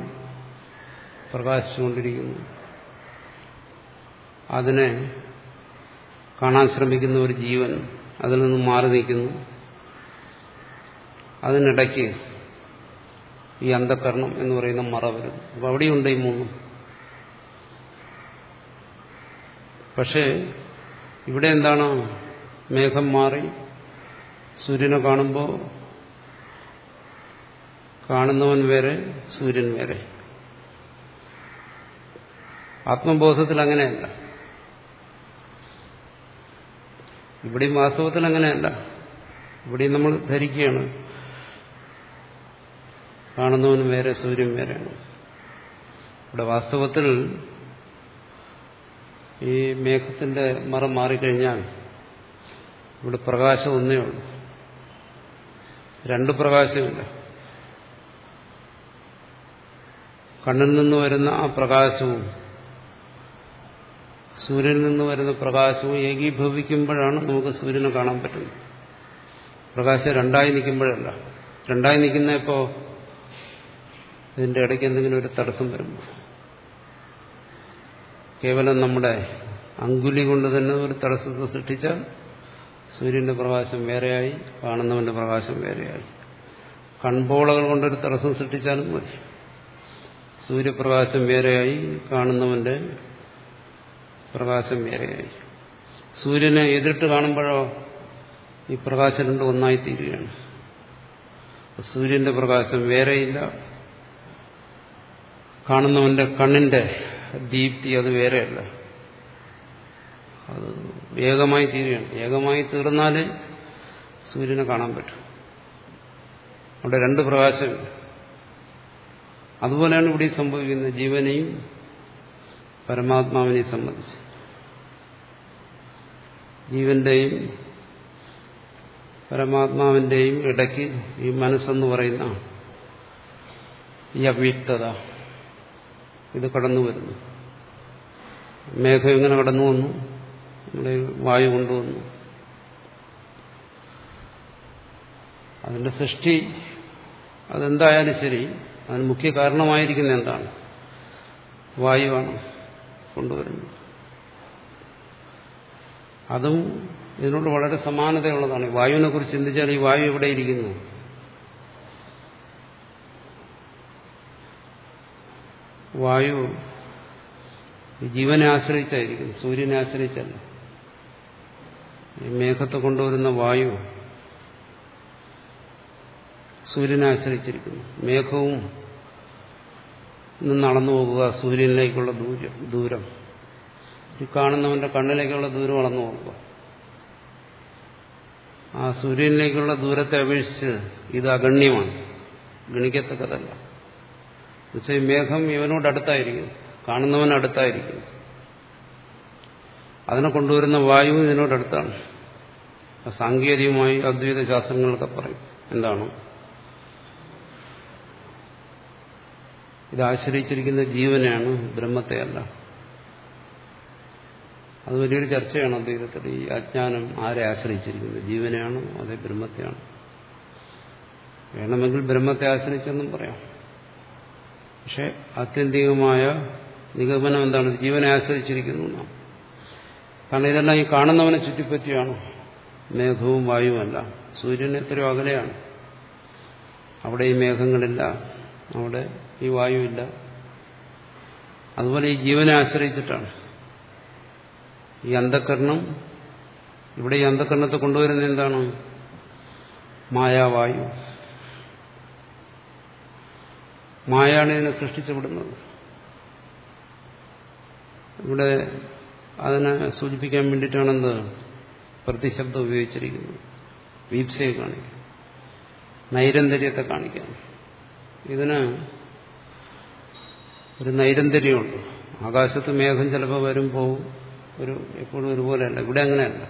Speaker 1: പ്രകാശിച്ചുകൊണ്ടിരിക്കുന്നു. അതിനെ കാണാൻ ശ്രമിക്കുന്ന ഒരു ജീവൻ അതിൽ നിന്നും മാറി നിൽക്കുന്നു. അതിനിടയ്ക്ക് ഈ അന്ധകരണം എന്ന് പറയുന്ന മറ വരുന്നു. അപ്പൊ അവിടെയുണ്ട് ഈ മൂന്നും. പക്ഷേ ഇവിടെ എന്താണ്? മേഘം മാറി സൂര്യനെ കാണുമ്പോൾ കാണുന്നവൻ വേറെ സൂര്യൻ വേറെ. ആത്മബോധത്തിൽ അങ്ങനെയല്ല. ഇവിടെയും വാസ്തവത്തിൽ അങ്ങനെയല്ല. ഇവിടെയും നമ്മൾ ധരിക്കുകയാണ്. കാണുന്നവനും വേറെ സൂര്യൻ വേറെയാണ്. ഇവിടെ വാസ്തവത്തിൽ ഈ മേഘത്തിന്റെ മറം മാറിക്കഴിഞ്ഞാൽ ഇവിടെ പ്രകാശം ഒന്നേ ഉള്ളൂ. രണ്ട് പ്രകാശമില്ല. കണ്ണിൽ നിന്ന് വരുന്ന ആ പ്രകാശവും സൂര്യനിൽ നിന്ന് വരുന്ന പ്രകാശവും ഏകീഭവിക്കുമ്പോഴാണ് നമുക്ക് സൂര്യനെ കാണാൻ പറ്റുന്നത്. പ്രകാശം രണ്ടായി നിൽക്കുമ്പോഴല്ല. രണ്ടായി നിൽക്കുന്ന ഇപ്പോൾ ഇതിന്റെ ഇടയ്ക്ക് എന്തെങ്കിലും ഒരു തടസ്സം വരുമ്പോൾ കേവലം നമ്മുടെ അങ്കുലി കൊണ്ട് തന്നെ ഒരു തടസ്സത്തെ സൃഷ്ടിച്ചാൽ സൂര്യന്റെ പ്രകാശം വേറെയായി കാണുന്നവന്റെ പ്രകാശം വേറെയായി. കൺപോളകൾ കൊണ്ടൊരു തടസ്സം സൃഷ്ടിച്ചാലും മതി. സൂര്യപ്രകാശം വേറെയായി കാണുന്നവന്റെ പ്രകാശം വേറെയായി. സൂര്യനെ എതിർട്ട് കാണുമ്പോഴോ ഈ പ്രകാശം രണ്ടും ഒന്നായി തീരുകയാണ്. സൂര്യന്റെ പ്രകാശം വേറെയില്ല കാണുന്നവന്റെ കണ്ണിന്റെ ദീപ്തി അത് വേറെയല്ല. അത് വേഗമായി തീരുകയാണ്. വേഗമായി തീർന്നാൽ സൂര്യനെ കാണാൻ പറ്റും. അവിടെ രണ്ട് പ്രകാശമില്ല അതുപോലെയാണ് ഇവിടെ സംഭവിക്കുന്നത് ജീവനെയും പരമാത്മാവിനെയും സംബന്ധിച്ച്. ജീവന്റെയും പരമാത്മാവിന്റെയും ഇടയ്ക്ക് ഈ മനസ്സെന്ന് പറയുന്ന ഈ അവ്യക്തത. ഇത് കടന്നു വരുന്നു. മേഘം എങ്ങനെ കടന്നു വന്നു. നമ്മുടെ വായു കൊണ്ടുവന്നു അതിന്റെ സൃഷ്ടി അതെന്തായാലും ശരി. അതിന് മുഖ്യ കാരണമായിരിക്കുന്ന എന്താണ്? വായുവാണ് കൊണ്ടുവരുന്നത്. അതും ഇതിനോട് വളരെ സമാനതയുള്ളതാണ്. വായുവിനെ കുറിച്ച് ചിന്തിച്ചാൽ ഈ വായു എവിടെ ഇരിക്കുന്നു? വായു ജീവനെ ആശ്രയിച്ചായിരിക്കും സൂര്യനെ ആശ്രയിച്ചല്ല. മേഘത്തെ കൊണ്ടുവരുന്ന വായു സൂര്യനെ ആശ്രയിച്ചിരിക്കുന്നു. മേഘവും അളന്നു പോകുക സൂര്യനിലേക്കുള്ള ദൂരം ദൂരം. ഈ കാണുന്നവന്റെ കണ്ണിലേക്കുള്ള ദൂരം അളന്നു പോകുക. ആ സൂര്യനിലേക്കുള്ള ദൂരത്തെ അപേക്ഷിച്ച് ഇത് അഗണ്യമാണ്. ഗണിക്കത്തക്കതല്ല. എന്നുവെച്ചാൽ ഈ മേഘം ഇവനോട് അടുത്തായിരിക്കും. കാണുന്നവൻ അടുത്തായിരിക്കും. അതിനെ കൊണ്ടുവരുന്ന വായു ഇതിനോടടുത്താണ് സാങ്കേതികമായി അദ്വൈത ശാസ്ത്രങ്ങളൊക്കെ പറയും. എന്താണ്? ഇത് ആശ്രയിച്ചിരിക്കുന്ന ജീവനെയാണ് ബ്രഹ്മത്തെയല്ല അത് വലിയൊരു ചർച്ചയാണ് അദ്വൈതത്തിൽ. ഈ അജ്ഞാനം ആരെ ആശ്രയിച്ചിരിക്കുന്നത്? ജീവനെയാണോ അതേ ബ്രഹ്മത്തെയാണ്? വേണമെങ്കിൽ ബ്രഹ്മത്തെ ആശ്രയിച്ചെന്നും പറയാം. പക്ഷെ ആത്യന്തികമായ നിഗമനം എന്താണ്? ജീവനെ ആശ്രയിച്ചിരിക്കുന്നു കാരണം ഇതെല്ലാം ഈ കാണുന്നവനെ ചുറ്റിപ്പറ്റിയാണ്. മേഘവും വായുവല്ല സൂര്യൻ എത്രയോ അകലെയാണ്. അവിടെ ഈ മേഘങ്ങളില്ല. അവിടെ ഈ വായുവില്ല. അതുപോലെ ഈ ജീവനെ ആശ്രയിച്ചിട്ടാണ്. ഈ അന്ധകരണം ഇവിടെ ഈ അന്ധകരണത്തെ കൊണ്ടുവരുന്നത് എന്താണ്? മായാവായു. മായാണ് ഇതിനെ സൃഷ്ടിച്ചുവിടുന്നത് ഇവിടെ അതിനെ സൂചിപ്പിക്കാൻ വേണ്ടിയിട്ടാണെന്ന് പ്രതിശബ്ദം ഉപയോഗിച്ചിരിക്കുന്നത് വീപ്സയെ കാണിക്കാൻ. നൈരന്തര്യത്തെ കാണിക്കാൻ. ഇതിന് ഒരു നൈരന്തര്യമുണ്ട്. ആകാശത്ത് മേഘം ചിലപ്പോൾ വരും പോവും ഒരു എപ്പോഴും ഒരുപോലെയല്ല. ഇവിടെ അങ്ങനെയല്ല.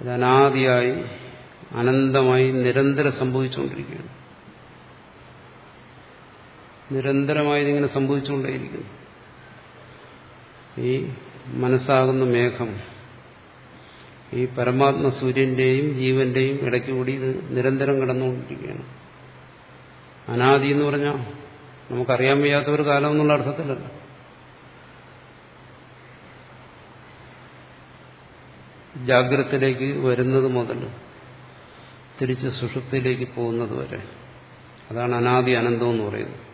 Speaker 1: ഇത് അനാദിയായി അനന്തമായി നിരന്തരം സംഭവിച്ചുകൊണ്ടിരിക്കുകയാണ്. നിരന്തരമായി ഇതിങ്ങനെ സംഭവിച്ചുകൊണ്ടേയിരിക്കുന്നു. ഈ മനസ്സാകുന്ന മേഘം ഈ പരമാത്മ സൂര്യന്റെയും ജീവന്റെയും ഇടയ്ക്ക് കൂടി ഇത് നിരന്തരം കടന്നുകൊണ്ടിരിക്കുകയാണ്. അനാദി എന്ന് പറഞ്ഞാൽ നമുക്കറിയാൻ വയ്യാത്ത ഒരു കാലം എന്നുള്ള അർത്ഥത്തിലല്ല. ജാഗ്രതത്തിലേക്ക് വരുന്നത് മുതൽ തിരിച്ച് സുഷുപ്തിയിലേക്ക് പോകുന്നത് വരെ. അതാണ് അനാദി അനന്തം എന്ന് പറയുന്നത്.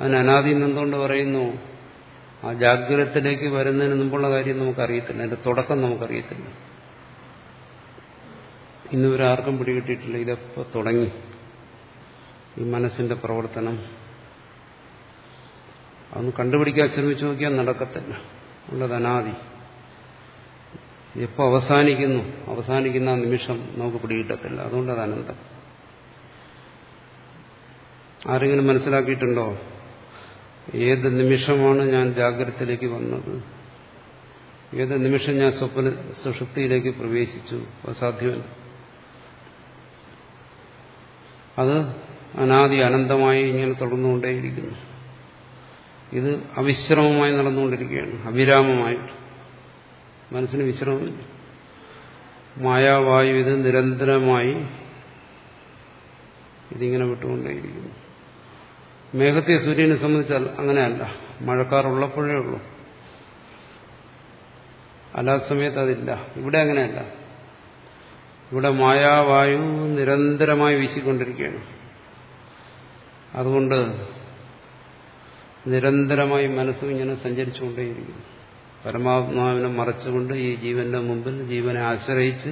Speaker 1: അതിന് അനാദി എന്തുകൊണ്ട് പറയുന്നു? ആ ജാഗ്രതത്തിലേക്ക് വരുന്നതിന് മുമ്പുള്ള കാര്യം നമുക്കറിയത്തില്ല. അതിന്റെ തുടക്കം നമുക്കറിയത്തില്ല. ഇന്നുവരെ ആർക്കും പിടികിട്ടിയിട്ടില്ല. ഇതെപ്പോ തുടങ്ങി? ഈ മനസ്സിന്റെ പ്രവർത്തനം. അതൊന്ന് കണ്ടുപിടിക്കാൻ ശ്രമിച്ചു നോക്കിയാൽ നടക്കത്തില്ല. ഉള്ളത് അനാദി. എപ്പോൾ അവസാനിക്കുന്നു? അവസാനിക്കുന്ന നിമിഷം നമുക്ക് പിടികിട്ടത്തില്ല. അതുകൊണ്ട് അത് അനന്തം. ആരെങ്കിലും മനസ്സിലാക്കിയിട്ടുണ്ടോ? ഏത് നിമിഷമാണ് ഞാൻ ജാഗ്രതത്തിലേക്ക് വന്നത്? ഏത് നിമിഷം ഞാൻ സ്വപ്ന സുഷുപ്തിയിലേക്ക് പ്രവേശിച്ചു? അസാധ്യമല്ല അത് അനാദി അനന്തമായി ഇങ്ങനെ തുടർന്നുകൊണ്ടേയിരിക്കുന്നു. ഇത് അവിശ്രമമായി നടന്നുകൊണ്ടിരിക്കുകയാണ്. അവിരാമമായിട്ട്. മനസ്സിന് വിശ്രമമില്ല. മായാവായു ഇത് നിരന്തരമായി ഇതിങ്ങനെ വിട്ടുകൊണ്ടേയിരിക്കുന്നു. മേഘത്തെ സൂര്യനെ സംബന്ധിച്ചാൽ അങ്ങനെയല്ല. മഴക്കാറുള്ളപ്പോഴേ ഉള്ളൂ. അല്ലാത്ത സമയത്ത് അതില്ല. ഇവിടെ അങ്ങനെയല്ല. ഇവിടെ മായാവായു നിരന്തരമായി വീശിക്കൊണ്ടിരിക്കുകയാണ്. അതുകൊണ്ട് നിരന്തരമായി മനസ്സും ഇങ്ങനെ സഞ്ചരിച്ചുകൊണ്ടേയിരിക്കുന്നു. പരമാത്മാവിനെ മറച്ചുകൊണ്ട് ഈ ജീവന്റെ മുമ്പിൽ ജീവനെ ആശ്രയിച്ച്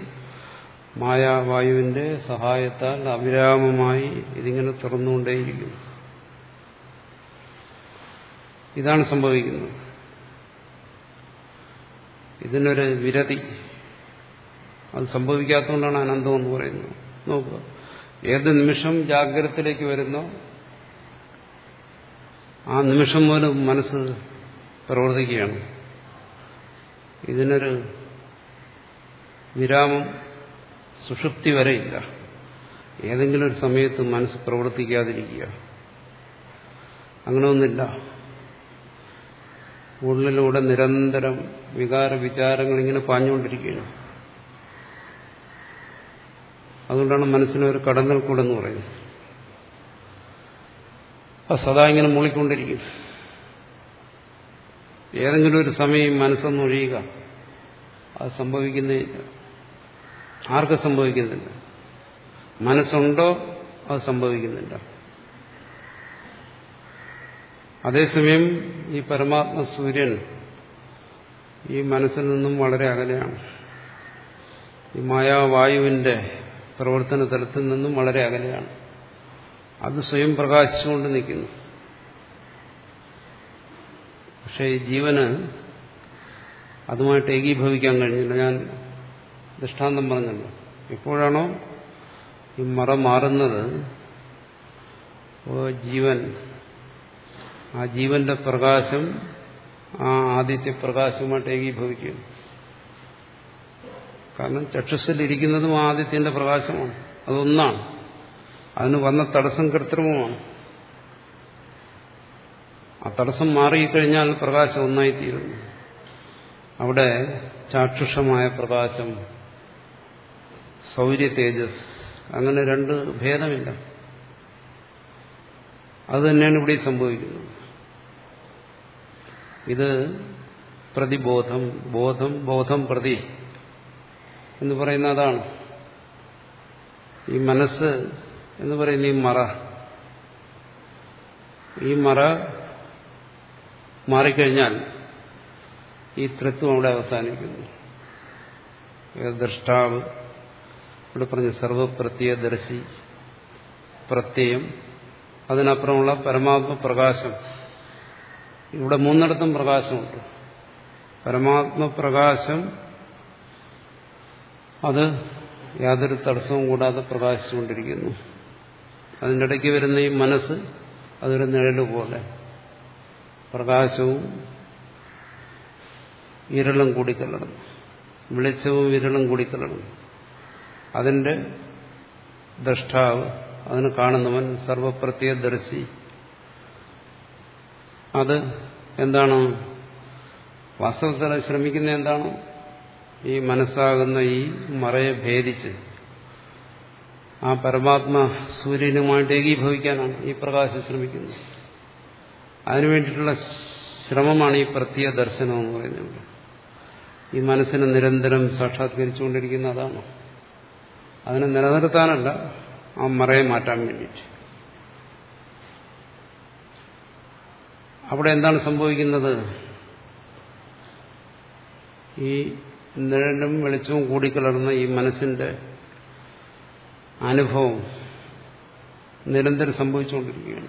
Speaker 1: മായാവായുവിന്റെ സഹായത്താൽ അവിരാമമായി ഇതിങ്ങനെ തുറന്നുകൊണ്ടേയിരിക്കുന്നു. ഇതാണ് സംഭവിക്കുന്നത്. ഇതിനൊരു വിരതി. അത് സംഭവിക്കാത്തതുകൊണ്ടാണ് അനന്തം എന്ന് പറയുന്നത്. നോക്കുക. ഏത് നിമിഷം ജാഗ്രതത്തിലേക്ക് വരുന്നോ ആ നിമിഷം മുതൽ മനസ്സ് പ്രവർത്തിക്കുകയാണ്. ഇതിനൊരു വിരാമം സുഷുപ്തി വരെയില്ല. ഏതെങ്കിലും ഒരു സമയത്ത് മനസ്സ് പ്രവർത്തിക്കാതിരിക്കുക. അങ്ങനെ ഒന്നില്ല ഉള്ളിലൂടെ നിരന്തരം വികാര വിചാരങ്ങൾ ഇങ്ങനെ പാഞ്ഞുകൊണ്ടിരിക്കുകയാണ്. അതുകൊണ്ടാണ് മനസ്സിനൊരു ഒരു കടന്നൽ കൂടെന്ന് പറയുന്നത്. അത് സദാ ഇങ്ങനെ മൂളിക്കൊണ്ടിരിക്കും ഏതെങ്കിലും ഒരു സമയം മനസ്സൊന്ന് ഒഴിയുക. അത് സംഭവിക്കുന്നില്ല. ആർക്ക് സംഭവിക്കുന്നില്ല. മനസ്സുണ്ടോ? അത് സംഭവിക്കുന്നില്ല. അതേസമയം ഈ പരമാത്മ സൂര്യൻ ഈ മനസ്സിൽ നിന്നും വളരെ അകലെയാണ്. ഈ മായാവായുവിന്റെ പ്രവർത്തന തലത്തിൽ നിന്നും വളരെ അകലെയാണ്. അത് സ്വയം പ്രകാശിച്ചുകൊണ്ട് നിൽക്കുന്നു. പക്ഷേ ഈ ജീവന് അതുമായിട്ട് ഏകീഭവിക്കാൻ കഴിഞ്ഞില്ല. ഞാൻ ദൃഷ്ടാന്തം പറഞ്ഞല്ലോ. എപ്പോഴാണോ ഈ മറ മാറുന്നത് ജീവൻ ആ ജീവന്റെ പ്രകാശം ആ ആദിത്യ പ്രകാശവുമായിട്ട് ഏകീഭവിക്കും കാരണം ചക്ഷുസിലിരിക്കുന്നതും ആദിത്യന്റെ പ്രകാശമാണ്. അതൊന്നാണ്. അതിന് വന്ന തടസ്സം കൃത്രിമമാണ്. ആ തടസ്സം മാറിക്കഴിഞ്ഞാൽ പ്രകാശം ഒന്നായിത്തീരുന്നു. അവിടെ ചാക്ഷുഷമായ പ്രകാശം സൗര്യ തേജസ് അങ്ങനെ രണ്ട് ഭേദമില്ല. അത് തന്നെയാണ് ഇവിടെ സംഭവിക്കുന്നത്. ഇത് പ്രതിബോധം ബോധം ബോധം പ്രതി എന്ന് പറയുന്ന അതാണ്. ഈ മനസ്സ് എന്ന് പറയുന്ന ഈ മറ. ഈ മറ മാറിക്കഴിഞ്ഞാൽ ഈ തൃത്വം അവിടെ അവസാനിക്കുന്നു. ദ്രഷ്ടാവ് ഇവിടെ പറഞ്ഞ സർവപ്രത്യദർശി പ്രത്യയം. അതിനപ്പുറമുള്ള പരമാത്മ പ്രകാശം ഇവിടെ മൂന്നിടത്തും പ്രകാശമുണ്ട്. പരമാത്മപ്രകാശം അത് യാതൊരു തടസ്സവും കൂടാതെ പ്രകാശിച്ചുകൊണ്ടിരിക്കുന്നു. അതിന്റെ ഇടയ്ക്ക് വരുന്ന ഈ മനസ്സ് അതൊരു നിഴൽ പോലെ പ്രകാശവും ഇരളും കൂടിക്കലർന്നു. വെളിച്ചവും ഇരളും കൂടിക്കലർന്നു. അതിന്റെ ദ്രഷ്ടാവ് അതിന് കാണുന്നവൻ സർവപ്രത്യദർശി അത് എന്താണ്? വാസ്തവത്തിൽ ശ്രമിക്കുന്ന എന്താണ്? ഈ മനസ്സാകുന്ന ഈ മറയെ ഭേദിച്ച് ആ പരമാത്മ സൂര്യനുമായിട്ട് ഏകീഭവിക്കാനാണ് ഈ പ്രകാശം ശ്രമിക്കുന്നത്. അതിനു വേണ്ടിയിട്ടുള്ള ശ്രമമാണ് ഈ പ്രത്യേക ദർശനം എന്ന് പറയുന്നത്. ഈ മനസ്സിനെ നിരന്തരം സാക്ഷാത്കരിച്ചുകൊണ്ടിരിക്കുന്ന അതാണ്. അതിനെ നിലനിർത്താനല്ല ആ മറയെ മാറ്റാൻ വേണ്ടിയിട്ട്. അവിടെ എന്താണ് സംഭവിക്കുന്നത്? ഈ നിഴലും വെളിച്ചവും കൂടിക്കലർന്ന ഈ മനസ്സിന്റെ അനുഭവം നിരന്തരം സംഭവിച്ചുകൊണ്ടിരിക്കുകയാണ്.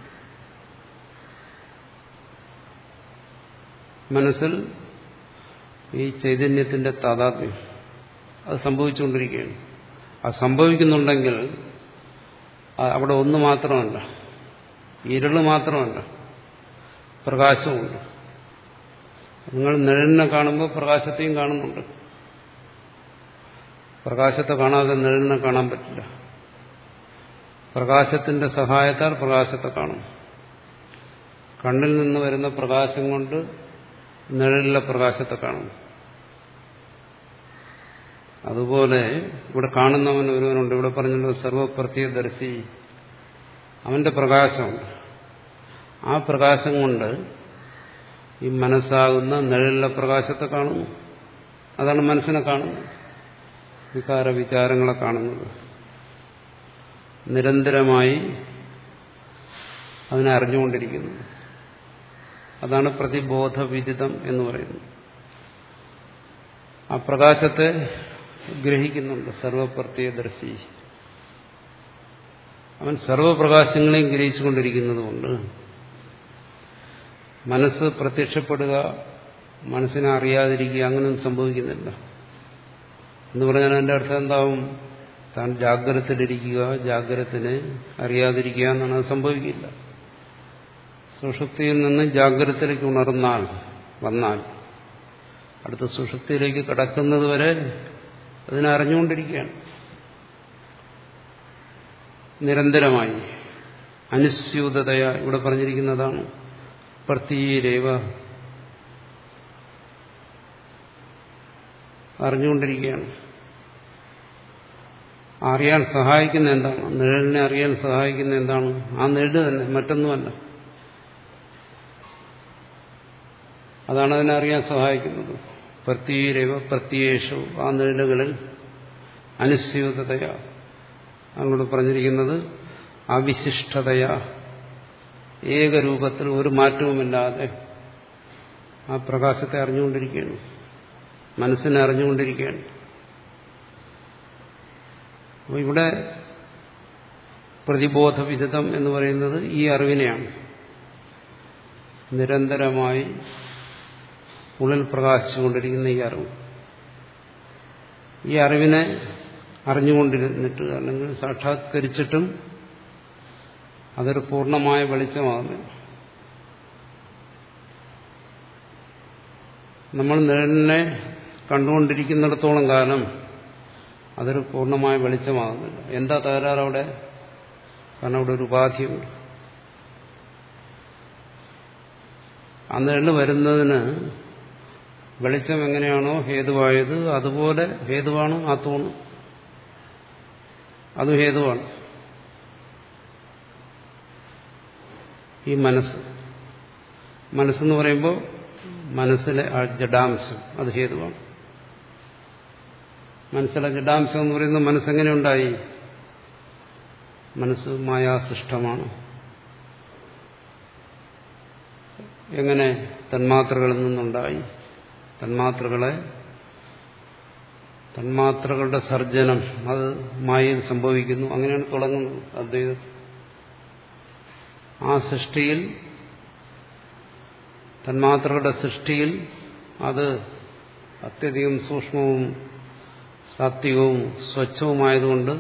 Speaker 1: മനസ്സിൽ ഈ ചൈതന്യത്തിന്റെ താതാത്മ്യം അത് സംഭവിച്ചുകൊണ്ടിരിക്കുകയാണ്. അത് സംഭവിക്കുന്നുണ്ടെങ്കിൽ അവിടെ ഒന്ന് മാത്രമല്ല ഇരുൾ മാത്രമല്ല പ്രകാശമുണ്ട് നിങ്ങൾ നിഴലിനെ കാണുമ്പോൾ പ്രകാശത്തെയും കാണുന്നുണ്ട്. പ്രകാശത്തെ കാണാതെ നിഴലിനെ കാണാൻ പറ്റില്ല. പ്രകാശത്തിന്റെ സഹായത്താൽ പ്രകാശത്തെ കാണും. കണ്ണിൽ നിന്ന് വരുന്ന പ്രകാശം കൊണ്ട് നിഴലിലെ പ്രകാശത്തെ കാണും. അതുപോലെ ഇവിടെ കാണുന്നവൻ ഒരുവനുണ്ട്. ഇവിടെ പറഞ്ഞല്ലോ സർവപ്രത്യദർശി. അവന്റെ പ്രകാശമുണ്ട്. ആ പ്രകാശം കൊണ്ട് ഈ മനസ്സാകുന്ന നിഴലിലെ പ്രകാശത്തെ കാണുന്നു. അതാണ് മനസ്സിനെ കാണുന്നത്. വികാര വിചാരങ്ങളെ കാണുന്നത്. നിരന്തരമായി അതിനെ അറിഞ്ഞുകൊണ്ടിരിക്കുന്നു. അതാണ് പ്രതിബോധവിദിതം എന്ന് പറയുന്നത്. ആ പ്രകാശത്തെ ഗ്രഹിക്കുന്നുണ്ട് സർവപ്രത്യദർശി. അവൻ സർവപ്രകാശങ്ങളെയും ഗ്രഹിച്ചുകൊണ്ടിരിക്കുന്നതുകൊണ്ട് മനസ്സ് പ്രത്യക്ഷപ്പെടുക മനസ്സിനെ അറിയാതിരിക്കുക അങ്ങനെയൊന്നും സംഭവിക്കുന്നില്ല. എന്ന് പറഞ്ഞാൽ എന്റെ അർത്ഥം എന്താവും? താൻ ജാഗ്രതത്തിലിരിക്കുക ജാഗ്രതത്തിനെ അറിയാതിരിക്കുക എന്നാണ് അത് സംഭവിക്കില്ല. സുഷുപ്തിയിൽ നിന്ന് ജാഗ്രതത്തിലേക്ക് ഉണർന്നാൽ വന്നാൽ അടുത്ത സുഷുപ്തിയിലേക്ക് കടക്കുന്നത് വരെ അതിനെ അറിഞ്ഞുകൊണ്ടിരിക്കുകയാണ്. നിരന്തരമായി അനുസ്യൂതതയ ഇവിടെ പറഞ്ഞിരിക്കുന്നതാണ്. പ്രതീരേവ അറിഞ്ഞുകൊണ്ടിരിക്കുകയാണ്. അറിയാൻ സഹായിക്കുന്ന എന്താണ്? നിഴലിനെ അറിയാൻ സഹായിക്കുന്ന എന്താണ്? ആ നിഴൽ തന്നെ മറ്റൊന്നുമല്ല. അതാണ് അതിനെ അറിയാൻ സഹായിക്കുന്നത്. പ്രത്യേരവ പ്രത്യേഷു ആ നിഴലുകളിൽ അനുസ്യൂതയാ അങ്ങോട്ട് പറഞ്ഞിരിക്കുന്നത് അവിശിഷ്ടതയ. ഏകരൂപത്തിൽ ഒരു മാറ്റവുമില്ലാതെ ആ പ്രകാശത്തെ അറിഞ്ഞുകൊണ്ടിരിക്കുകയാണ്. മനസ്സിനെ അറിഞ്ഞുകൊണ്ടിരിക്കുകയാണ്. അപ്പോൾ ഇവിടെ പ്രതിബോധവിദിതം എന്ന് പറയുന്നത് ഈ അറിവിനെയാണ്. നിരന്തരമായി ഉള്ളിൽ പ്രകാശിച്ചുകൊണ്ടിരിക്കുന്ന ഈ അറിവ്. ഈ അറിവിനെ അറിഞ്ഞുകൊണ്ടിരുന്നിട്ട് അല്ലെങ്കിൽ സാക്ഷാത്കരിച്ചിട്ടും അതൊരു പൂർണമായ വെളിച്ചമാകുന്നു നമ്മൾ നിഴലിനെ കണ്ടുകൊണ്ടിരിക്കുന്നിടത്തോളം കാലം അതൊരു പൂർണമായ വെളിച്ചമാകുന്നില്ല എന്താ തകരാറ് അവിടെ? കാരണം അവിടെ ഒരു ഉപാധിയുണ്ട്. ആ നിഴൽ വരുന്നതിന് വെളിച്ചം എങ്ങനെയാണോ ഹേതുവായത് അതുപോലെ ഹേതുവാണ് ആ തൂണ് അതും ഹേതുവാണ്. ഈ മനസ്സ്. മനസ്സെന്ന് പറയുമ്പോൾ മനസ്സിലെ ആ ജഡാംശം അത് ഹേതുവാണ്. മനസ്സിലെ ജഡാംശം എന്ന് പറയുന്നത് മനസ്സെങ്ങനെ ഉണ്ടായി? മനസ്സ് മായാസൃഷ്ടമാണ്. എങ്ങനെ തന്മാത്രകളിൽ നിന്നുണ്ടായി? തന്മാത്രകളെ തന്മാത്രകളുടെ സർജനം അത് മായയിൽ സംഭവിക്കുന്നു അങ്ങനെയാണ് തുടങ്ങുന്നത് അദ്വൈതം ആ സൃഷ്ടിയിൽ തന്മാത്രകളുടെ സൃഷ്ടിയിൽ അത് അത്യധികം സൂക്ഷ്മവും സത്യവും സ്വച്ഛവുമായതുകൊണ്ട്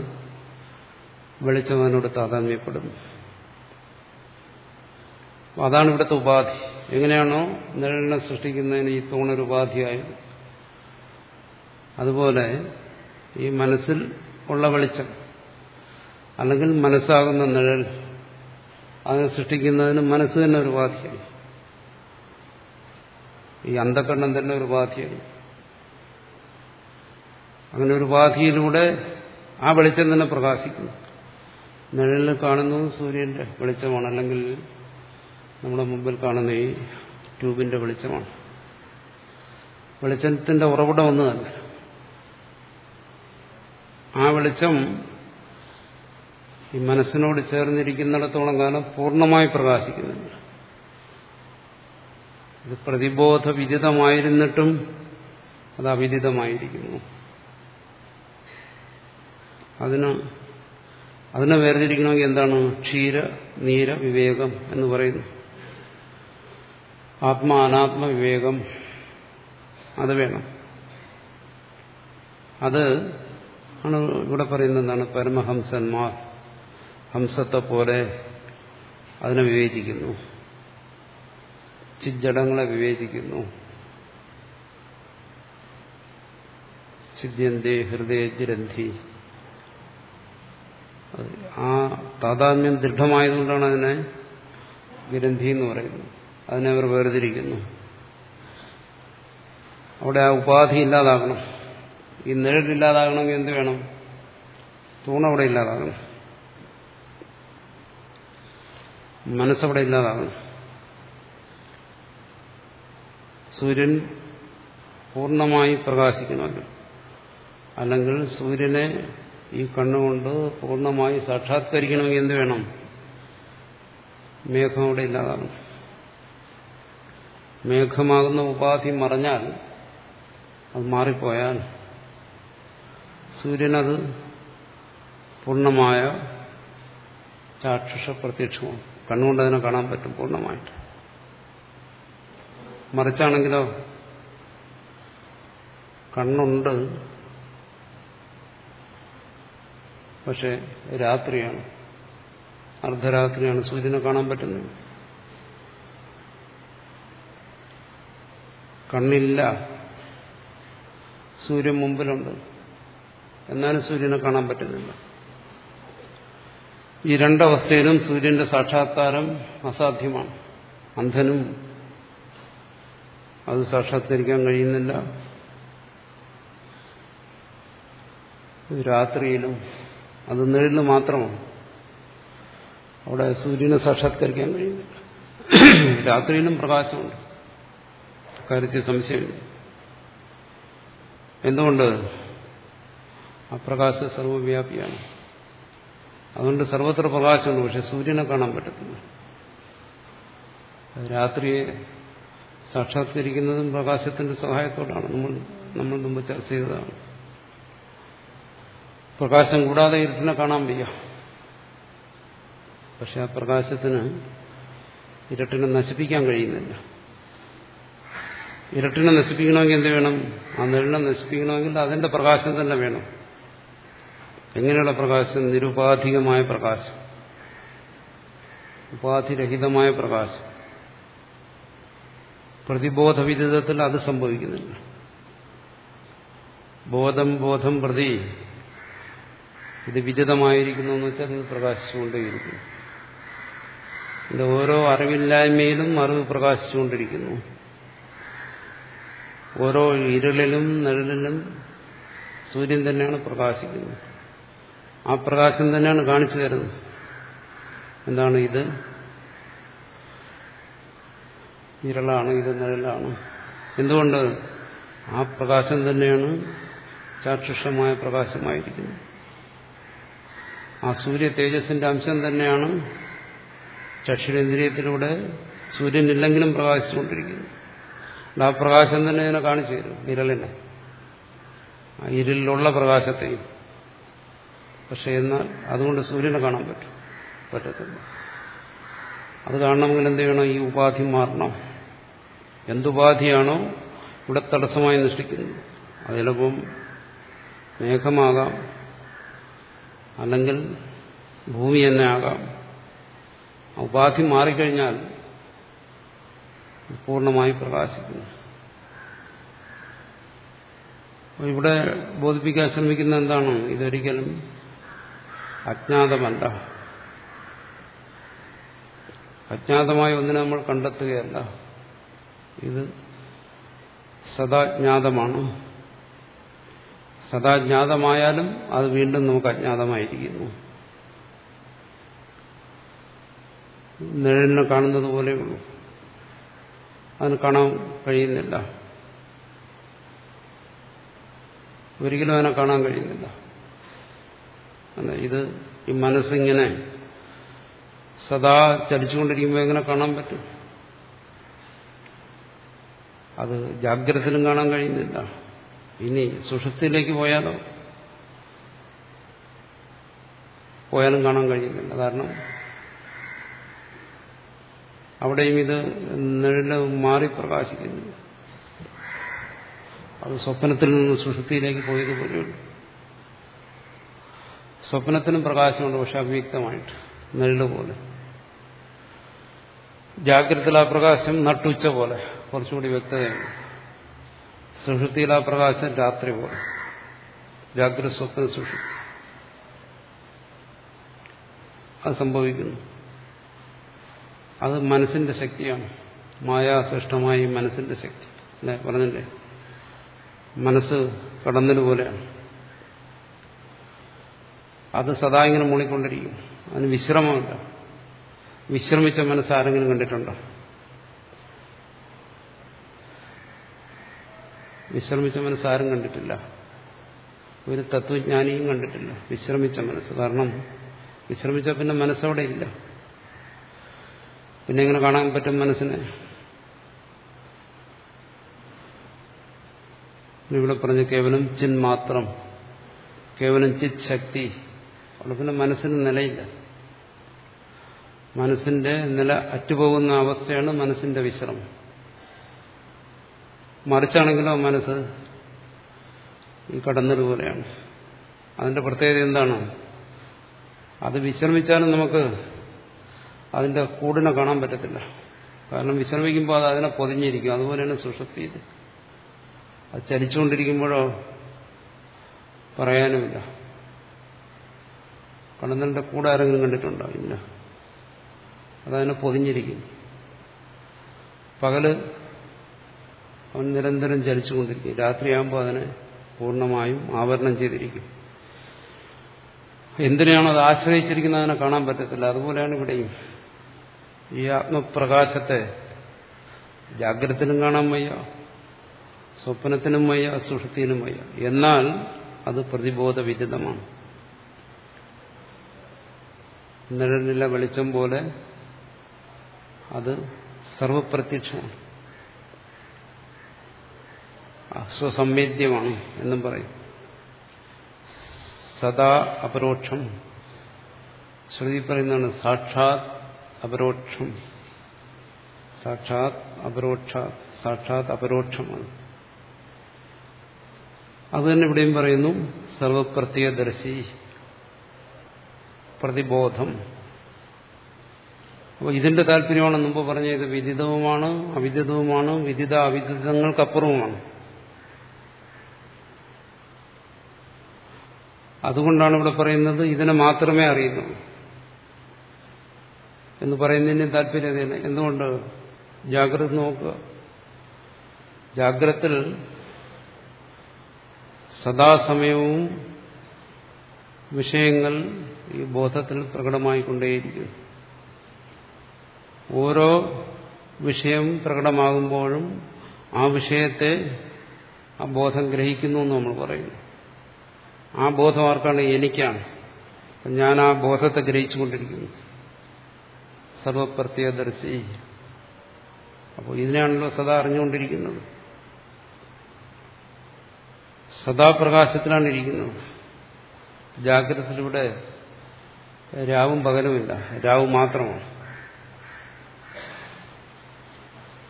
Speaker 1: വെളിച്ചം അതിനോട് താതാത്മ്യപ്പെടുന്നു അതാണ് ഇവിടുത്തെ ഉപാധി. എങ്ങനെയാണോ നിഴലിനെ സൃഷ്ടിക്കുന്നതിന് ഈ തൂണൊരു ഉപാധിയായത്. അതുപോലെ ഈ മനസ്സിൽ ഉള്ള വെളിച്ചം അല്ലെങ്കിൽ മനസ്സാകുന്ന നിഴൽ അതിനെ സൃഷ്ടിക്കുന്നതിന് മനസ്സ് തന്നെ ഒരു ഉപാധിയായി ഈ അന്ധകരണം തന്നെ ഒരു ഉപാധിയായി അങ്ങനെ ഒരു ഉപാധിയിലൂടെ ആ വെളിച്ചം തന്നെ പ്രകാശിക്കുന്നു. നിഴലിൽ കാണുന്നത് സൂര്യന്റെ വെളിച്ചമാണ്. അല്ലെങ്കിൽ നമ്മുടെ മുമ്പിൽ കാണുന്ന ഈ ട്യൂബിന്റെ വെളിച്ചമാണ്. വെളിച്ചത്തിന്റെ ഉറവിടം ഒന്നുതന്നെ ആ വെളിച്ചം ഈ മനസ്സിനോട് ചേർന്നിരിക്കുന്നിടത്തോളം കാലം പൂർണമായി പ്രകാശിക്കുന്നില്ല. ഇത് പ്രതിബോധ വിദിതമായിരുന്നിട്ടും അത് അവിദിതമായിരിക്കുന്നു. അതിന് അതിനെ വേർതിരിക്കണമെങ്കിൽ എന്താണ്? ക്ഷീര നീര വിവേകം എന്ന് പറയുന്നു. ആത്മാ അനാത്മ വിവേകം അത് വേണം. അത് ആണ് ഇവിടെ പറയുന്ന എന്താണ്? പരമഹംസന്മാർ. ഹംസത്തെ പോലെ അതിനെ വിവേചിക്കുന്നു. ചിജ്ജടങ്ങളെ വിവേചിക്കുന്നു. ചിദ്യന്തേ ഹൃദയഗ്രന്ഥി ആ താതാത്മ്യം ദൃഢമായതുകൊണ്ടാണ് അതിനെ ഗ്രന്ഥി എന്ന് പറയുന്നത്. അതിനെ അവർ വേർതിരിക്കുന്നു. അവിടെ ആ ഉപാധി ഇല്ലാതാകണം. ഈ നിഴലില്ലാതാകണമെങ്കിൽ എന്ത് വേണം? തൂണവിടെ ഇല്ലാതാകണം. മനസ്സവിടെ ഇല്ലാതാകണം സൂര്യൻ പൂർണമായി പ്രകാശിക്കണമല്ലോ അല്ലെങ്കിൽ സൂര്യനെ ഈ കണ്ണുകൊണ്ട് പൂർണമായി സാക്ഷാത്കരിക്കണമെങ്കിൽ എന്ത് വേണം? മേഘം അവിടെ ഇല്ലാതാകും മേഘമാകുന്ന ഉപാധി മറഞ്ഞാൽ അത് മാറിപ്പോയാൽ സൂര്യനത് പൂർണമായ ചാക്ഷുഷ പ്രത്യക്ഷമാണ് കണ്ണുകൊണ്ട് അതിനെ കാണാൻ പറ്റും പൂർണമായിട്ട്. മറിച്ചാണെങ്കിലോ? കണ്ണുണ്ട്. പക്ഷെ രാത്രിയാണ്. അർദ്ധരാത്രിയാണ് സൂര്യനെ കാണാൻ പറ്റുന്നത്. കണ്ണില്ല. സൂര്യൻ മുമ്പിലുണ്ട്. എന്നാലും സൂര്യനെ കാണാൻ പറ്റുന്നില്ല. ഈ രണ്ടവസ്ഥയിലും സൂര്യന്റെ സാക്ഷാത്കാരം അസാധ്യമാണ്. അന്ധനും അത് സാക്ഷാത്കരിക്കാൻ കഴിയുന്നില്ല. രാത്രിയിലും അത് നിഴലിന് മാത്രമാണ്. അവിടെ സൂര്യനെ സാക്ഷാത്കരിക്കാൻ കഴിയുന്നില്ല. രാത്രിയിലും പ്രകാശമുണ്ട്. കാര്യത്തിൽ സംശയമില്ല. എന്തുകൊണ്ട്? ആ പ്രകാശം സർവവ്യാപിയാണ്. അതുകൊണ്ട് സർവത്ര പ്രകാശമുണ്ട്. പക്ഷെ സൂര്യനെ കാണാൻ പറ്റത്തില്ല. രാത്രിയെ സാക്ഷാത്കരിക്കുന്നതും പ്രകാശത്തിന്റെ സഹായത്തോടാണ്. നമ്മൾ നമ്മൾ മുമ്പ് ചർച്ച ചെയ്തതാണ്. പ്രകാശം കൂടാതെ ഇരുട്ടിനെ കാണാൻ വയ്യ. പക്ഷെ ആ പ്രകാശത്തിന് ഇരട്ടിനെ നശിപ്പിക്കാൻ കഴിയുന്നില്ല. ഇരട്ടിനെ നശിപ്പിക്കണമെങ്കിൽ എന്ത് വേണം? ആ നെല്ലിനെ നശിപ്പിക്കണമെങ്കിൽ അതിന്റെ പ്രകാശം തന്നെ വേണം. എങ്ങനെയുള്ള പ്രകാശം? നിരുപാധികമായ പ്രകാശം. ഉപാധിരഹിതമായ പ്രകാശം. പ്രതിബോധവിദിതത്തിൽ അത് സംഭവിക്കുന്നില്ല. ബോധം ബോധം പ്രതി ഇത് വിദിതമായിരിക്കുന്നു എന്ന് വെച്ചാൽ ഇത് പ്രകാശിച്ചുകൊണ്ടേയിരിക്കുന്നു. ഇത് ഓരോ അറിവില്ലായ്മയിലും അറിവ് പ്രകാശിച്ചുകൊണ്ടിരിക്കുന്നു. ഓരോ ഇരുളിലും നിഴലിലും സൂര്യൻ തന്നെയാണ് പ്രകാശിക്കുന്നത്. ആ പ്രകാശം തന്നെയാണ് കാണിച്ചു തരുന്നത്. എന്താണ് ഇത്? ഇരളാണ് ഇത് നിഴലാണ്. എന്തുകൊണ്ട്? ആ പ്രകാശം തന്നെയാണ് ചാക്ഷുഷമായ പ്രകാശമായിരിക്കുന്നത്. ആ സൂര്യ തേജസ്സിന്റെ അംശം തന്നെയാണ് ചക്ഷുരേന്ദ്രിയത്തിലൂടെ സൂര്യനില്ലെങ്കിലും പ്രകാശിച്ചുകൊണ്ടിരിക്കുന്നു ആ പ്രകാശം തന്നെ ഇതിനെ കാണിച്ചു തരും ഇരലിനെ ആ ഇരുളിലുള്ള പ്രകാശത്തെയും. പക്ഷെ എന്നാൽ അതുകൊണ്ട് സൂര്യനെ കാണാൻ പറ്റും. പറ്റത്തില്ല. അത് കാണണമെങ്കിൽ എന്ത് ചെയ്യണം? ഈ ഉപാധി മാറണം. എന്തുപാധിയാണോ ഇവിടെ തടസ്സമായി നിഷ്ഠിക്കുന്നത് അതിലപ്പം മേഘമാകാം. അല്ലെങ്കിൽ ഭൂമി തന്നെ ആകാം. ഉപാധി മാറിക്കഴിഞ്ഞാൽ പൂർണമായി പ്രകാശിക്കുന്നു. ഇവിടെ ബോധിപ്പിക്കാൻ ശ്രമിക്കുന്ന എന്താണ്? ഇതൊരിക്കലും അജ്ഞാതമല്ല. അജ്ഞാതമായ ഒന്നിനെ നമ്മൾ കണ്ടെത്തുകയല്ല. ഇത് സദാജ്ഞാതമാണ്. സദാജ്ഞാതമായാലും അത് വീണ്ടും നമുക്ക് അജ്ഞാതമായിരിക്കുന്നു. നിഴലിനെ കാണുന്നത് പോലെയുള്ളൂ അതിന് കാണാൻ കഴിയുന്നില്ല. ഒരിക്കലും അതിനെ കാണാൻ കഴിയുന്നില്ല. ഇത് ഈ മനസ്സിങ്ങനെ സദാ ചലിച്ചുകൊണ്ടിരിക്കുമ്പോൾ എങ്ങനെ കാണാൻ പറ്റും? അത് ജാഗ്രതയിലും കാണാൻ കഴിയുന്നില്ല. ഇനി സുഷുപ്തിയിലേക്ക് പോയാലോ? പോയാലും കാണാൻ കഴിയുന്നില്ല. കാരണം അവിടെയും ഇത് നിഴൽ മാറി പ്രകാശിക്കുന്നു. അത് സ്വപ്നത്തിൽ നിന്ന് സുഷുപ്തിയിലേക്ക് പോയതുപോലെയുള്ളൂ സ്വപ്നത്തിനും പ്രകാശമുണ്ട് പക്ഷെ അവ്യക്തമായിട്ട് നെല്ല് പോലെ ജാഗ്രതയിൽ ആ പ്രകാശം നട്ടുച്ച പോലെ കുറച്ചുകൂടി വ്യക്തതയുണ്ട്. സുഷുതിയിൽ ആ പ്രകാശം രാത്രി പോലെ. ജാഗ്രത സ്വപ്ന സുഷു അത് സംഭവിക്കുന്നു. അത് മനസ്സിന്റെ ശക്തിയാണ്. മായാസൃഷ്ടമായ മനസ്സിന്റെ ശക്തി. അല്ലേ? പറഞ്ഞില്ലേ? മനസ്സ് കടന്നൽ പോലെയാണ് അത് സദാ ഇങ്ങനെ മൂളിക്കൊണ്ടിരിക്കും. അതിന് വിശ്രമമില്ല. വിശ്രമിച്ച മനസ്സ് ആരെങ്കിലും കണ്ടിട്ടുണ്ടോ? വിശ്രമിച്ച മനസ്സ് ആരും കണ്ടിട്ടില്ല. ഒരു തത്വജ്ഞാനിയും കണ്ടിട്ടില്ല. വിശ്രമിച്ച മനസ്സ്. കാരണം വിശ്രമിച്ച പിന്നെ മനസ്സവിടെ ഇല്ല. പിന്നെ എങ്ങനെ കാണാൻ പറ്റും മനസ്സിനെ? ഇവിടെ പറഞ്ഞ കേവലം ചിൻ മാത്രം കേവലം ചിത് ശക്തി. അവിടെ പിന്നെ മനസ്സിന് നിലയില്ല. മനസ്സിന്റെ നില അറ്റുപോകുന്ന അവസ്ഥയാണ് മനസ്സിന്റെ വിശ്രമം. മറിച്ചാണെങ്കിലോ മനസ്സ് ഈ കടന്നൽ പോലെയാണ്. അതിന്റെ പ്രത്യേകത എന്താണ്? അത് വിശ്രമിച്ചാലും നമുക്ക് അതിന്റെ കൂടിനെ കാണാൻ പറ്റത്തില്ല. കാരണം വിശ്രമിക്കുമ്പോൾ അത് അതിനെ പൊതിഞ്ഞിരിക്കും. അതുപോലെയാണ് സുഷുപ്തിയിൽ അത് ചലിച്ചുകൊണ്ടിരിക്കുമ്പോഴോ പറയാനുമില്ല. കടന്നലിന്റെ കൂടെ ആരെങ്കിലും കണ്ടിട്ടുണ്ടോ? ഇല്ല. അതതിനെ പൊതിഞ്ഞിരിക്കും പകൽ അവൻ നിരന്തരം ചലിച്ചുകൊണ്ടിരിക്കും രാത്രിയാകുമ്പോൾ അതിനെ പൂർണമായും ആവരണം ചെയ്തിരിക്കും എന്തിനാണ് അത് ആശ്രയിച്ചിരിക്കുന്നത് അതിനെ കാണാൻ പറ്റത്തില്ല. അതുപോലെയാണ് ഇവിടെയും. ഈ ആത്മപ്രകാശത്തെ ജാഗ്രതത്തിനും കാണാൻ വയ്യ സ്വപ്നത്തിനും വയ്യ സുഷൃത്തിനും വയ്യ. എന്നാൽ അത് പ്രതിബോധവിദിതമാണ്. നിഴലിലെ വെളിച്ചം പോലെ അത് സർവപ്രത്യക്ഷമാണ്. സ്വസംവേദ്യമാണ് എന്നും പറയും. സദാ അപരോക്ഷം. ശ്രുതി പറയുന്നതാണ് സാക്ഷാത് അപരോക്ഷം. സാക്ഷാത് അപരോക്ഷ സാക്ഷാത് അപരോക്ഷമാണ്. അത് തന്നെ ഇവിടെയും പറയുന്നു സർവപ്രത്യദർശി. പ്രതിബോധം. അപ്പോൾ ഇതിന്റെ താല്പര്യമാണ് മുമ്പ് പറഞ്ഞ ഇത് വിദിതവുമാണ് അവിദിതവുമാണ് വിദിത അവിദിതങ്ങൾക്കപ്പുറവുമാണ്. അതുകൊണ്ടാണ് ഇവിടെ പറയുന്നത് ഇതിനെ മാത്രമേ അറിയുന്നു. എന്ന് പറയുന്നതിന് താല്പര്യം എന്തുകൊണ്ട്? ജാഗ്രത നോക്കുക. ജാഗ്രത്തിൽ സദാസമയവും വിഷയങ്ങൾ ഈ ബോധത്തിൽ പ്രകടമായിക്കൊണ്ടേയിരിക്കും. ഓരോ വിഷയം പ്രകടമാകുമ്പോഴും ആ വിഷയത്തെ ആ ബോധം ഗ്രഹിക്കുന്നു എന്ന് നമ്മൾ പറയുന്നു. ആ ബോധം ആർക്കാണ്? എനിക്കാണ്. ഞാൻ ആ ബോധത്തെ ഗ്രഹിച്ചുകൊണ്ടിരിക്കുന്നു. സർവപ്രത്യദർശി. അപ്പോൾ ഇതിനാണല്ലോ സദാ അറിഞ്ഞുകൊണ്ടിരിക്കുന്നത്. സദാപ്രകാശത്തിലാണ് ഇരിക്കുന്നത്. ജാഗ്രതത്തിലൂടെ രാവും പകലുമില്ല രാവ് മാത്രമാണ്.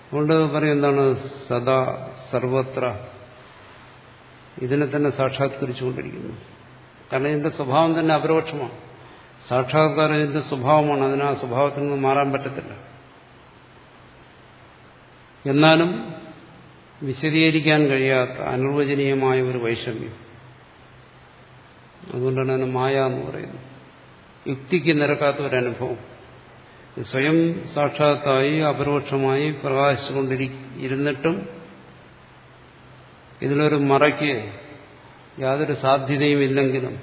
Speaker 1: അതുകൊണ്ട് പറയുന്നതാണ് സദാ സർവത്ര. ഇതിനെ തന്നെ സാക്ഷാത്കരിച്ചുകൊണ്ടിരിക്കുന്നു. കാരണം ഇതിന്റെ സ്വഭാവം തന്നെ അപരോക്ഷമാണ്. സാക്ഷാത്കാരം ഇതിന്റെ സ്വഭാവമാണ്. അതിന് ആ സ്വഭാവത്തിൽ നിന്ന് മാറാൻ പറ്റത്തില്ല. എന്നാലും വിശദീകരിക്കാൻ കഴിയാത്ത അനിർവചനീയമായ ഒരു വൈഷമ്യം. അതുകൊണ്ടാണ് അതിന് മായ എന്ന് പറയുന്നത്. യുക്തിക്ക് നിരക്കാത്ത ഒരനുഭവം സ്വയം സാക്ഷാത്തായി അപരോക്ഷമായി പ്രകാശിച്ചുകൊണ്ടിരുന്നിട്ടും ഇതിലൊരു മറയ്ക്ക് യാതൊരു സാധ്യതയും ഇല്ലെങ്കിലും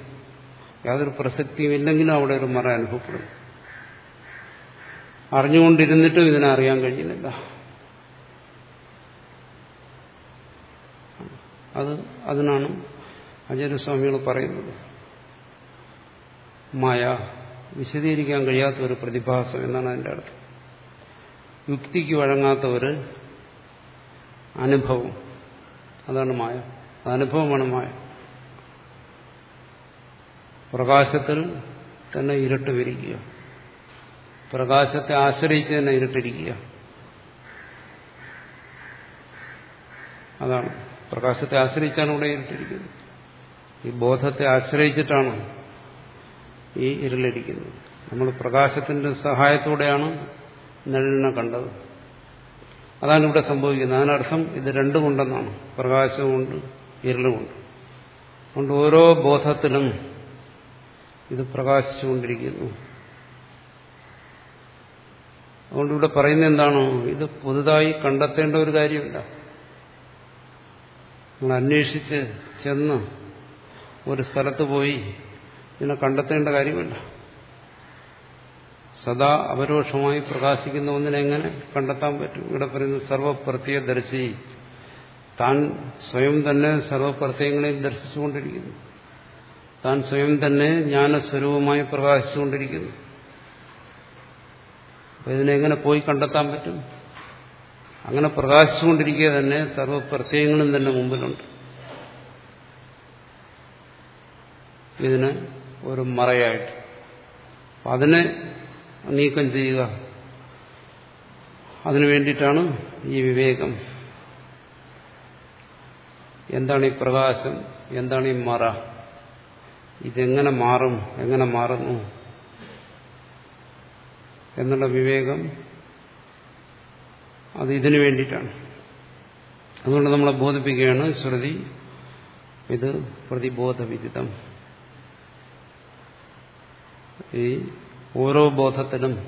Speaker 1: യാതൊരു പ്രസക്തിയും ഇല്ലെങ്കിലും അവിടെ ഒരു മറ അനുഭവപ്പെടും. അറിഞ്ഞുകൊണ്ടിരുന്നിട്ടും ഇതിനെ അറിയാൻ കഴിയുന്നില്ല അത് അതിനാണ് അജയസ്വാമികൾ പറയുന്നത്. മായ വിശദീകരിക്കാൻ കഴിയാത്ത ഒരു പ്രതിഭാസം എന്നാണ് അതിന്റെ അർത്ഥം. യുക്തിക്ക് വഴങ്ങാത്ത ഒരു അനുഭവം. അതാണ് മായ. അനുഭവമാണ് മായ. പ്രകാശത്തിൽ തന്നെ ഇരുട്ട് വിരിക്കുക. പ്രകാശത്തെ ആശ്രയിച്ച് തന്നെ ഇരുട്ടിരിക്കുക. അതാണ്. പ്രകാശത്തെ ആശ്രയിച്ചാണ് ഇവിടെ ഇരുട്ടിരിക്കുന്നത്. ഈ ബോധത്തെ ആശ്രയിച്ചിട്ടാണ് ഈ ഇരുളിരിക്കുന്നത്. നമ്മൾ പ്രകാശത്തിന്റെ സഹായത്തോടെയാണ് നിഴലിനെ കണ്ടത്. അതാണ് ഇവിടെ സംഭവിക്കുന്നത്. അതിനർത്ഥം ഇത് രണ്ടുമുണ്ടെന്നാണ്. പ്രകാശമുണ്ട് ഇരുളുമുണ്ട്. അതുകൊണ്ട് ഓരോ ബോധത്തിലും ഇത് പ്രകാശിച്ചുകൊണ്ടിരിക്കുന്നു. അതുകൊണ്ട് ഇവിടെ പറയുന്നത് എന്താണോ? ഇത് പുതുതായി കണ്ടെത്തേണ്ട ഒരു കാര്യമില്ല. നമ്മൾ അന്വേഷിച്ച് ചെന്ന് ഒരു സ്ഥലത്ത് പോയി ഇതിനെ കണ്ടെത്തേണ്ട കാര്യമില്ല. സദാ അപരോക്ഷമായി പ്രകാശിക്കുന്ന ഒന്നിനെ എങ്ങനെ കണ്ടെത്താൻ പറ്റും? ഇവിടെ പറയുന്നത് സർവപ്രത്യദർശി താൻ സ്വയം തന്നെ സർവപ്രത്യങ്ങളെയും ദർശിച്ചുകൊണ്ടിരിക്കുന്നു. താൻ സ്വയം തന്നെ ജ്ഞാനസ്വരൂപമായി പ്രകാശിച്ചുകൊണ്ടിരിക്കുന്നു. ഇതിനെങ്ങനെ പോയി കണ്ടെത്താൻ പറ്റും? അങ്ങനെ പ്രകാശിച്ചുകൊണ്ടിരിക്കുക തന്നെ സർവപ്രത്യയങ്ങളും തന്നെ മുമ്പിലുണ്ട്. ഇതിന് ഒരു മറയായിട്ട്. അതിനെ നീക്കം ചെയ്യുക. അതിനു വേണ്ടിയിട്ടാണ് ഈ വിവേകം. എന്താണ് ഈ പ്രകാശം? എന്താണ് ഈ മറ? ഇതെങ്ങനെ മാറും? എങ്ങനെ മാറുന്നു? എന്നുള്ള വിവേകം അത് ഇതിനു വേണ്ടിയിട്ടാണ്. അതുകൊണ്ട് നമ്മളെ ബോധിപ്പിക്കുകയാണ് ശ്രുതി. ഇത് പ്രതിബോധവിദിതം. ഈ ഓരോ ബോധത്തിലും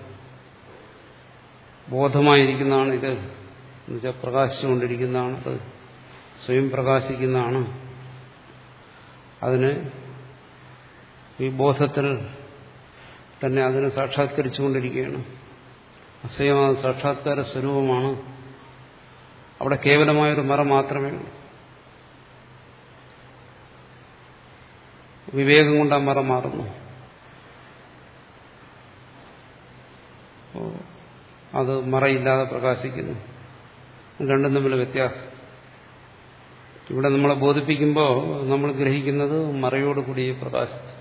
Speaker 1: ബോധമായിരിക്കുന്നതാണ് ഇത്. എന്നുവെച്ചാൽ പ്രകാശിച്ചുകൊണ്ടിരിക്കുന്നതാണ് അത്. സ്വയം പ്രകാശിക്കുന്നതാണ്. അതിന് ഈ ബോധത്തിൽ തന്നെ അതിനെ സാക്ഷാത്കരിച്ചുകൊണ്ടിരിക്കുകയാണ്. അസ്വയമായ സാക്ഷാത്കാര സ്വരൂപമാണ്. അവിടെ കേവലമായൊരു മറ മാത്രമേ വിവേകം കൊണ്ട് ആ മറ മാറുന്നു. അത് മറയില്ലാതെ പ്രകാശിക്കുന്നു. രണ്ടും തമ്മിൽ വ്യത്യാസം. ഇവിടെ നമ്മളെ ബോധിപ്പിക്കുമ്പോൾ നമ്മൾ ഗ്രഹിക്കുന്നത് മറയോടുകൂടി പ്രകാശം.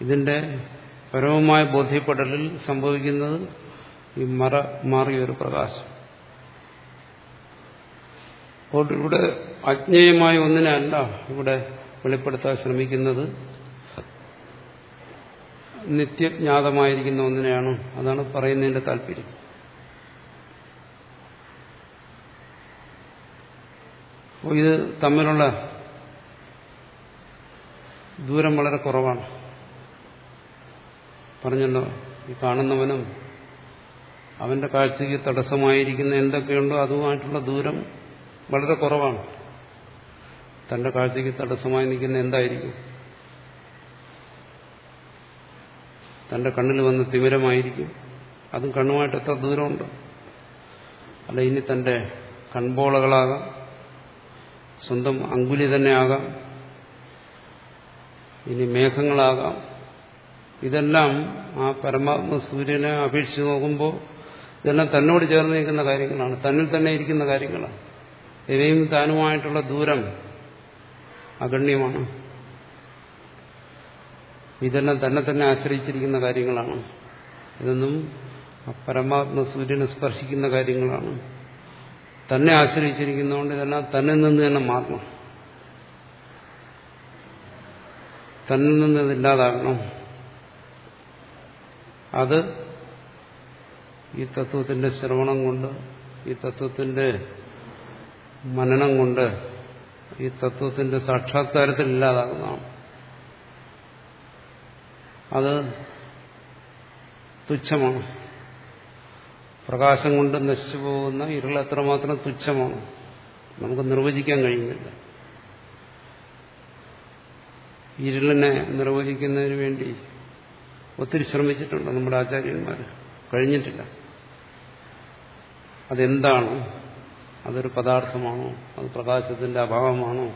Speaker 1: ഇതിന്റെ പരമമായ ബോധ്യപ്പെടലിൽ സംഭവിക്കുന്നത് ഈ മറ മാറിയൊരു പ്രകാശം. അപ്പോൾ ഇവിടെ അജ്ഞേയമായ ഒന്നിനല്ല ഇവിടെ വെളിപ്പെടുത്താൻ ശ്രമിക്കുന്നത്. നിത്യജ്ഞാതമായിരിക്കുന്ന ഒന്നിനെയാണ് അതാണ് പറയുന്നതിന്റെ താല്പര്യം. അപ്പോൾ ഇത് തമ്മിലുള്ള ദൂരം വളരെ കുറവാണ്. പറഞ്ഞല്ലോ ഈ കാണുന്നവനും അവന്റെ കാഴ്ചയ്ക്ക് തടസ്സമായിരിക്കുന്ന എന്തൊക്കെയുണ്ടോ അതുമായിട്ടുള്ള ദൂരം വളരെ കുറവാണ്. തന്റെ കാഴ്ചയ്ക്ക് തടസ്സമായി നിൽക്കുന്ന എന്തായിരിക്കും? തന്റെ കണ്ണിൽ വന്ന് തിമിരമായിരിക്കും. അതും കണ്ണുമായിട്ട് എത്ര ദൂരമുണ്ട്? അല്ല ഇനി തന്റെ കൺപോളകളാകാം സ്വന്തം അങ്കുലി തന്നെ ആകാം. ഇനി മേഘങ്ങളാകാം. ഇതെല്ലാം ആ പരമാത്മ സൂര്യനെ അപേക്ഷിച്ച് നോക്കുമ്പോൾ ഇതെല്ലാം തന്നോട് ചേർന്ന് നിൽക്കുന്ന കാര്യങ്ങളാണ്. തന്നിൽ തന്നെ ഇരിക്കുന്ന കാര്യങ്ങളാണ്. ഇവയും താനുമായിട്ടുള്ള ദൂരം അഗണ്യമാണ്. ഇതെല്ലാം തന്നെ തന്നെ ആശ്രയിച്ചിരിക്കുന്ന കാര്യങ്ങളാണ്. ഇതൊന്നും പരമാത്മ സൂര്യനെ സ്പർശിക്കുന്ന കാര്യങ്ങളാണ്. തന്നെ ആശ്രയിച്ചിരിക്കുന്നതുകൊണ്ട് ഇതെല്ലാം തന്നിൽ നിന്ന് തന്നെ മാറണം. തന്നിൽ നിന്ന് ഇതില്ലാതാകണം അത് ഈ തത്വത്തിന്റെ ശ്രവണം കൊണ്ട് ഈ തത്വത്തിന്റെ മനനം കൊണ്ട് ഈ തത്വത്തിന്റെ സാക്ഷാത്കാരത്തിൽ ഇല്ലാതാകുന്നതാണ്. അത് തുച്ഛമാണ്. പ്രകാശം കൊണ്ട് നശിച്ചു പോകുന്ന ഇരുൾ എത്രമാത്രം തുച്ഛമാണ്? നമുക്ക് നിർവചിക്കാൻ കഴിയുന്നില്ല. ഇരുളിനെ നിർവചിക്കുന്നതിന് വേണ്ടി ഒത്തിരി ശ്രമിച്ചിട്ടുണ്ട് നമ്മുടെ ആചാര്യന്മാർ കഴിഞ്ഞിട്ടില്ല. അതെന്താണ്? അതൊരു പദാർത്ഥമാണോ? അത് പ്രകാശത്തിന്റെ അഭാവമാണോ?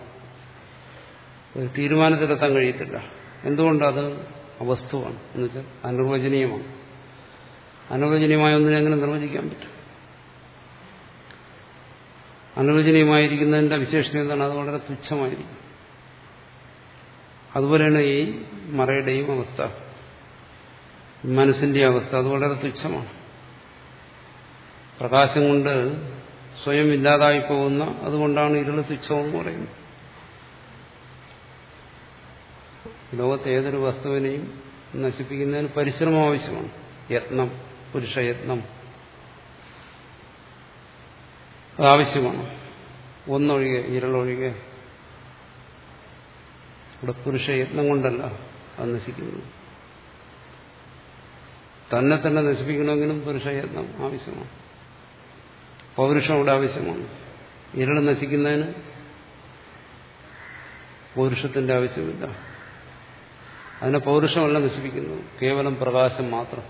Speaker 1: ഒരു തീരുമാനത്തിലെത്താൻ കഴിയത്തില്ല. എന്തുകൊണ്ടത്? അവസ്തുവാണ് എന്ന് വെച്ചാൽ അനിർവചനീയമാണ് അനിർവചനീയമായ ഒന്നിനെ എങ്ങനെ നിർവചിക്കാൻ പറ്റും? അനിർവചനീയമായിരിക്കുന്നതിന്റെ വിശേഷത എന്താണ്? അത് വളരെ തുച്ഛമായിരിക്കും. അതുപോലെയാണ് ഈ മറയുടെയും അവസ്ഥ. മനസ്സിന്റെ അവസ്ഥ അത് വളരെ തുച്ഛമാണ്. പ്രകാശം കൊണ്ട് സ്വയം ഇല്ലാതായി പോകുന്ന അതുകൊണ്ടാണ് ഇരുൾ തുച്ഛമെന്ന് പറയുന്നത്. ലോകത്തെ ഏതൊരു വസ്തുവിനെയും നശിപ്പിക്കുന്നതിന് പരിശ്രമം ആവശ്യമാണ്. യത്നം പുരുഷയത്നം അതാവശ്യമാണ് ഒന്നൊഴികെ ഇരളൊഴികെ. ഇവിടെ പുരുഷയത്നം കൊണ്ടല്ല അത് നശിക്കുന്നത്. തന്നെ തന്നെ നശിപ്പിക്കണമെങ്കിലും പുരുഷയത്നം ആവശ്യമാണ്. പൗരുഷം ഇവിടെ ആവശ്യമാണ്. ഇരൾ നശിക്കുന്നതിന് പൗരുഷത്തിന്റെ ആവശ്യമില്ല. അതിനെ പൗരുഷമല്ല നശിപ്പിക്കുന്നു. കേവലം പ്രകാശം മാത്രം.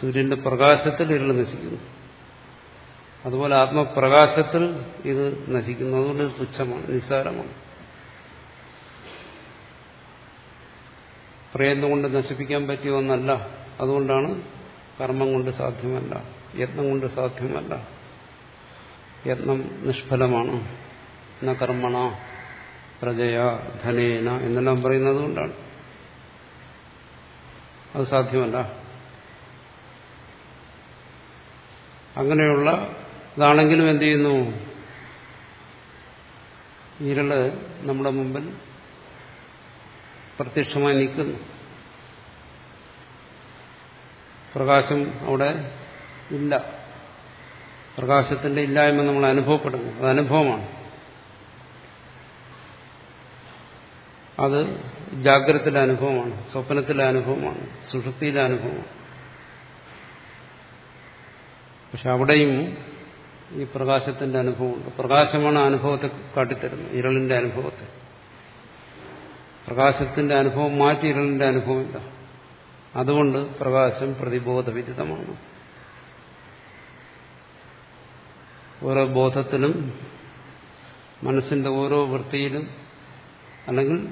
Speaker 1: സൂര്യന്റെ പ്രകാശത്തിൽ ഇരുൾ നശിക്കുന്നു. അതുപോലെ ആത്മപ്രകാശത്തിൽ ഇത് നശിക്കുന്നു. അതുകൊണ്ട് ഇത് തുച്ഛമാണ് നിസ്സാരമാണ്. പ്രയത്നം കൊണ്ട് നശിപ്പിക്കാൻ പറ്റിയ ഒന്നല്ല അതുകൊണ്ടാണ് കർമ്മം കൊണ്ട് സാധ്യമല്ല യത്നം കൊണ്ട് സാധ്യമല്ല. യത്നം നിഷ്ഫലമാണ്. ന കർമ്മണ പ്രജയ ധനേന എന്നെല്ലാം പറയുന്നത് കൊണ്ടാണ്. അത് സാധ്യമല്ല. അങ്ങനെയുള്ള ഇതാണെങ്കിലും എന്ത് ചെയ്യുന്നു? ഇരൾ നമ്മുടെ മുമ്പിൽ പ്രത്യക്ഷമായി നിൽക്കുന്നു. പ്രകാശം അവിടെ ഇല്ല. പ്രകാശത്തിന്റെ ഇല്ലായ്മ നമ്മൾ അനുഭവപ്പെടുന്നു. അത് അനുഭവമാണ്. അത് ജാഗ്രതത്തിലെ അനുഭവമാണ് സ്വപ്നത്തിലെ അനുഭവമാണ് സുഷൃത്തിയിലെ അനുഭവമാണ്. പക്ഷെ അവിടെയും ഈ പ്രകാശത്തിന്റെ അനുഭവമുണ്ട്. പ്രകാശമാണ് അനുഭവത്തെ കാട്ടിത്തരുന്നത് ഇരളിന്റെ അനുഭവത്തെ. പ്രകാശത്തിന്റെ അനുഭവം മാറ്റി ഇരളിന്റെ അനുഭവമില്ല. അതുകൊണ്ട് പ്രകാശം പ്രതിബോധവിദിതമാണ്. ഓരോ ബോധത്തിലും മനസ്സിന്റെ ഓരോ വൃത്തിയിലും അല്ലെങ്കിൽ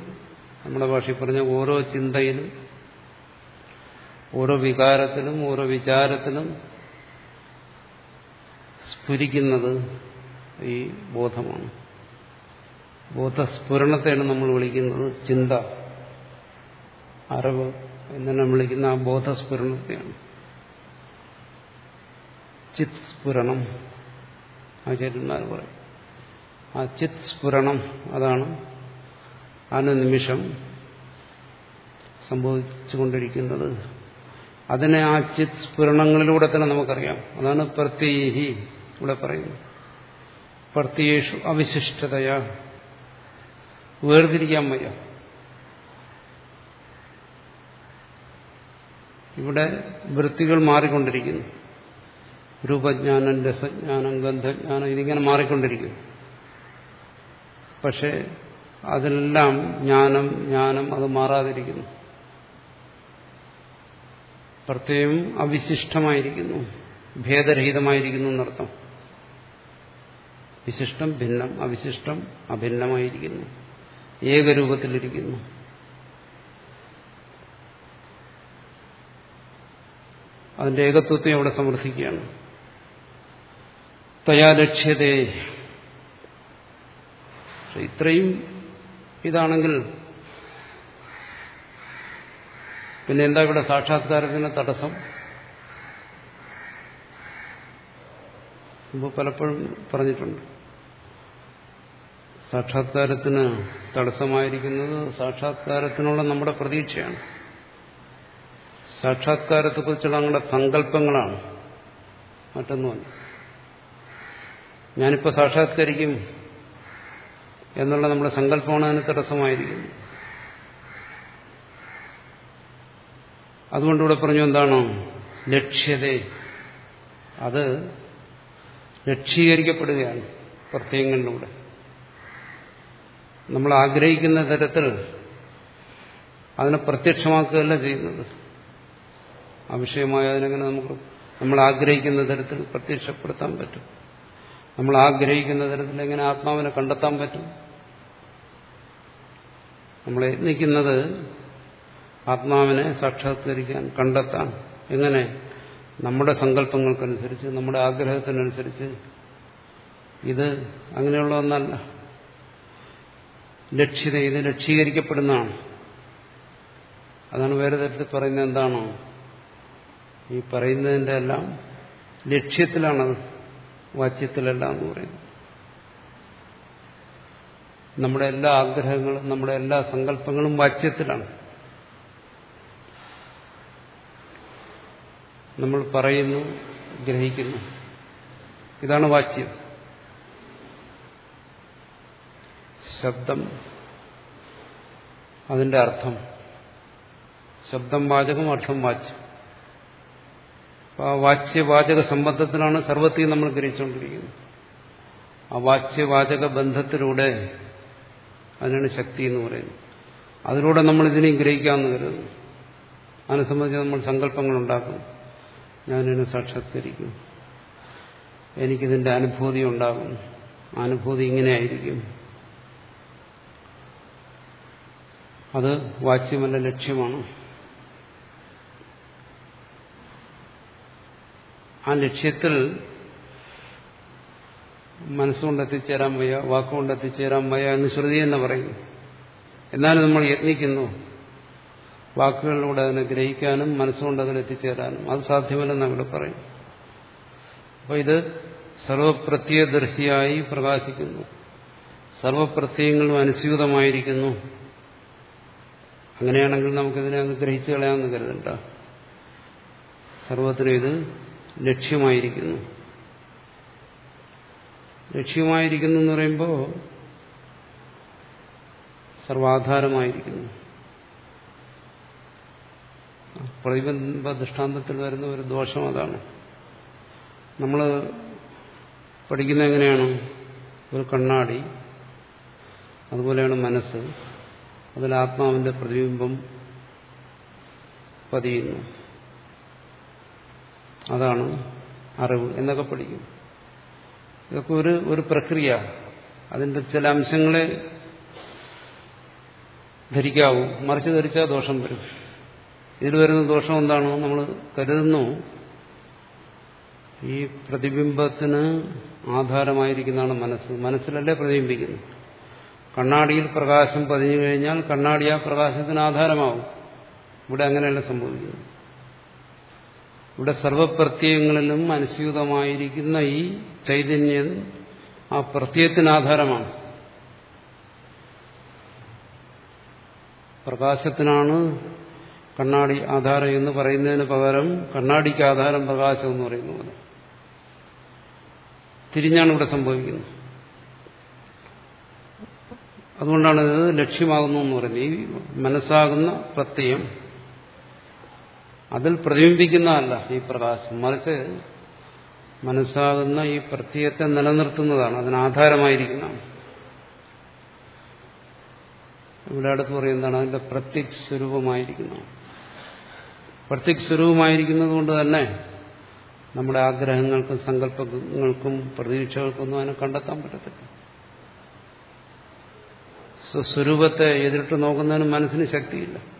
Speaker 1: നമ്മുടെ ഭാഷയിൽ പറഞ്ഞ ഓരോ ചിന്തയിലും ഓരോ വികാരത്തിലും ഓരോ വിചാരത്തിലും സ്ഫുരിക്കുന്നത് ഈ ബോധമാണ്. ബോധസ്ഫുരണത്തെയാണ് നമ്മൾ വിളിക്കുന്നത് ചിന്ത. അറിവ് നമ്മൾ വിളിക്കുന്ന ആ ബോധസ്ഫുരണത്തെയാണ്. ചിത് സ്ഫുരണം ആചാര്യന്മാർ പറയും. ആ ചിത് സ്ഫുരണം അതാണ് അനുനിമിഷം സംഭവിച്ചുകൊണ്ടിരിക്കുന്നത്. അതിനെ ആ ചിത് സ്ഫുരണങ്ങളിലൂടെ തന്നെ നമുക്കറിയാം. അതാണ് പ്രത്യേഹി ഇവിടെ പറയുന്നത്. പ്രത്യേഷു അവിശിഷ്ടതയ. വേർതിരിക്കാൻ വയ്യ. ഇവിടെ വൃത്തികൾ മാറിക്കൊണ്ടിരിക്കുന്നു. രൂപജ്ഞാനം രസജ്ഞാനം ഗന്ധജ്ഞാനം ഇതിങ്ങനെ മാറിക്കൊണ്ടിരിക്കുന്നു. പക്ഷെ അതിലെല്ലാം ജ്ഞാനം ജ്ഞാനം അത് മാറാതിരിക്കുന്നു. പ്രത്യേകം അവിശിഷ്ടമായിരിക്കുന്നു. ഭേദരഹിതമായിരിക്കുന്നു എന്നർത്ഥം. വിശിഷ്ടം ഭിന്നം അവിശിഷ്ടം അഭിന്നമായിരിക്കുന്നു. ഏകരൂപത്തിലിരിക്കുന്നു. അതിന്റെ ഏകത്വത്തെ അവിടെ സമർത്ഥിക്കുകയാണ്. തയാ ലക്ഷ്യതേ ഇത്രയും ഇതാണെങ്കിൽ പിന്നെ എന്താ ഇവിടെ സാക്ഷാത്കാരത്തിന് തടസ്സം? മുമ്പ് പലപ്പോഴും പറഞ്ഞിട്ടുണ്ട്. സാക്ഷാത്കാരത്തിന് തടസ്സമായിരിക്കുന്നത് സാക്ഷാത്കാരത്തിനുള്ള നമ്മുടെ പ്രതീക്ഷയാണ്. സാക്ഷാത്കാരത്തെക്കുറിച്ചുള്ള നമ്മുടെ സങ്കല്പങ്ങളാണ്. മറ്റൊന്നുമല്ല. ഞാനിപ്പോൾ സാക്ഷാത്കരിക്കും എന്നുള്ള നമ്മുടെ സങ്കല്പമാണ് അതിന് തടസ്സമായിരിക്കുന്നത്. അതുകൊണ്ടിവിടെ പറഞ്ഞു എന്താണോ? ലക്ഷ്യത അത് ലക്ഷീകരിക്കപ്പെടുകയാണ് പ്രത്യയങ്ങളിലൂടെ നമ്മൾ ആഗ്രഹിക്കുന്ന തരത്തിൽ അതിനെ പ്രത്യക്ഷമാക്കുകയല്ല ചെയ്യുന്നത്. ആവശ്യമായ അതിനെങ്ങനെ നമുക്ക് നമ്മൾ ആഗ്രഹിക്കുന്ന തരത്തിൽ പ്രത്യക്ഷപ്പെടുത്താൻ പറ്റും? നമ്മൾ ആഗ്രഹിക്കുന്ന തരത്തിൽ എങ്ങനെ ആത്മാവിനെ കണ്ടെത്താൻ പറ്റും? നമ്മൾ യത്നിക്കുന്നത് ആത്മാവിനെ സാക്ഷാത്കരിക്കാൻ കണ്ടെത്താൻ. എങ്ങനെ? നമ്മുടെ സങ്കല്പങ്ങൾക്കനുസരിച്ച് നമ്മുടെ ആഗ്രഹത്തിനനുസരിച്ച്. ഇത് അങ്ങനെയുള്ള ഒന്നല്ല. ലക്ഷ്യത ഇത് ലക്ഷീകരിക്കപ്പെടുന്നതാണ്. അതാണ് വേറെ തരത്തിൽ പറയുന്നത് എന്താണോ? ഈ പറയുന്നതിന്റെ എല്ലാം ലക്ഷ്യത്തിലാണത്. വാച്യത്തിലല്ല എന്ന് പറയുന്നു. നമ്മുടെ എല്ലാ ആഗ്രഹങ്ങളും നമ്മുടെ എല്ലാ സങ്കല്പങ്ങളും വാച്യത്തിലാണ് നമ്മൾ പറയുന്നു ഗ്രഹിക്കുന്നു. ഇതാണ് വാച്യം. ശബ്ദം അതിന്റെ അർത്ഥം. ശബ്ദം വാചകം അർത്ഥം വാച്യം. ആ വാച്യവാചക സംബന്ധത്തിലാണ് സർവത്തെയും നമ്മൾ ഗ്രഹിച്ചുകൊണ്ടിരിക്കുന്നത്. ആ വാച്യവാചക ബന്ധത്തിലൂടെ അതിനാണ് ശക്തി എന്ന് പറയുന്നത്. അതിലൂടെ നമ്മൾ ഇതിനെയും ഗ്രഹിക്കാമെന്ന് കരുതുന്നു. അതിനെ സംബന്ധിച്ച് നമ്മൾ സങ്കല്പങ്ങൾ ഉണ്ടാക്കും ഞാനിതിനെ സാക്ഷാത്കരിക്കും എനിക്കിതിന്റെ അനുഭൂതി ഉണ്ടാകും അനുഭൂതി ഇങ്ങനെയായിരിക്കും. അത് വാച്യമല്ല ലക്ഷ്യമാണ്. ആ ലക്ഷ്യത്തിൽ മനസ്സുകൊണ്ട് എത്തിച്ചേരാൻ വയ്യ വാക്കുകൊണ്ട് എത്തിച്ചേരാൻ വയ്യ എന്ന് ശ്രുതി തന്നെ പറയും എന്നാലും നമ്മൾ യത്നിക്കുന്നു. വാക്കുകളിലൂടെ അതിനെ ഗ്രഹിക്കാനും മനസ്സുകൊണ്ട് അതിൽ എത്തിച്ചേരാനും. അത് സാധ്യമല്ലെന്ന് അവിടെ പറയും. അപ്പോൾ ഇത് സർവപ്രത്യദർശിയായി പ്രകാശിക്കുന്നു. സർവപ്രത്യയങ്ങളും അനുസ്യൂതമായിരിക്കുന്നു. അങ്ങനെയാണെങ്കിൽ നമുക്കിതിനെ അങ്ങ് ഗ്രഹിച്ചു കളയാമെന്ന് കരുതണ്ട. സർവത്തിനും ഇത് ലക്ഷ്യമായിരിക്കുന്നു. ലക്ഷ്യമായിരിക്കുന്നു എന്ന് പറയുമ്പോൾ സർവാധാരമായിരിക്കുന്നു. പ്രതിബന്ധ ദൃഷ്ടാന്തത്തിൽ വരുന്ന ഒരു ദോഷം അതാണ്. നമ്മൾ പഠിക്കുന്ന എങ്ങനെയാണ്? ഒരു കണ്ണാടി അതുപോലെയാണ് മനസ്സ്. അതിൽ ആത്മാവിന്റെ പ്രതിബിംബം പതിയുന്നു. അതാണ് അറിവ് എന്നൊക്കെ പഠിക്കും. ഇതൊക്കെ ഒരു ഒരു പ്രക്രിയ. അതിന്റെ ചില അംശങ്ങളെ ധരിക്കാവൂ. മറിച്ച് ധരിച്ചാൽ ദോഷം വരും. ഇതിൽ വരുന്ന ദോഷം എന്താണോ നമ്മൾ കരുതുന്നു. ഈ പ്രതിബിംബത്തിന് ആധാരമായിരിക്കുന്നതാണ് മനസ്സ്. മനസ്സിലല്ലേ പ്രതിബിംബിക്കുന്നു കണ്ണാടിയിൽ പ്രകാശം പതിഞ്ഞു കഴിഞ്ഞാൽ കണ്ണാടി ആ പ്രകാശത്തിന് ആധാരമാവും. ഇവിടെ അങ്ങനെയല്ല സംഭവിക്കുന്നത്. ഇവിടെ സർവപ്രത്യയങ്ങളിലും അനുസ്യൂതമായിരിക്കുന്ന ഈ ചൈതന്യം ആ പ്രത്യയത്തിന് ആധാരമാണ് പ്രകാശത്തിനാണ് കണ്ണാടി ആധാരം എന്ന് പറയുന്നതിന് പകരം കണ്ണാടിക്ക് ആധാരം പ്രകാശം എന്ന് പറയുന്ന പോലെ തിരിഞ്ഞാണ് ഇവിടെ സംഭവിക്കുന്നത്. അതുകൊണ്ടാണ് ഇത് ലക്ഷ്യമാകുന്നു എന്ന് പറയുന്നത് ഈ മനസ്സാകുന്ന പ്രത്യയം അതിൽ പ്രതിബിംബിക്കുന്നതല്ല ഈ പ്രകാശം. മറിച്ച് മനസ്സാകുന്ന ഈ പ്രത്യയത്തെ നിലനിർത്തുന്നതാണ്. അതിനാധാരമായിരിക്കുന്നതാണ് ഇവിടെ അടുത്ത് പറയുന്നതാണ് അതിന്റെ പ്രത്യക് സ്വരൂപമായിരിക്കുന്നത് പ്രത്യക് സ്വരൂപമായിരിക്കുന്നത് കൊണ്ട് തന്നെ നമ്മുടെ ആഗ്രഹങ്ങൾക്കും സങ്കല്പങ്ങൾക്കും പ്രതീക്ഷകൾക്കൊന്നും അതിനെ കണ്ടെത്താൻ പറ്റത്തില്ല. സ്വസ്വരൂപത്തെ എതിരിട്ട് നോക്കുന്നതിന് മനസ്സിന് ശക്തിയില്ല.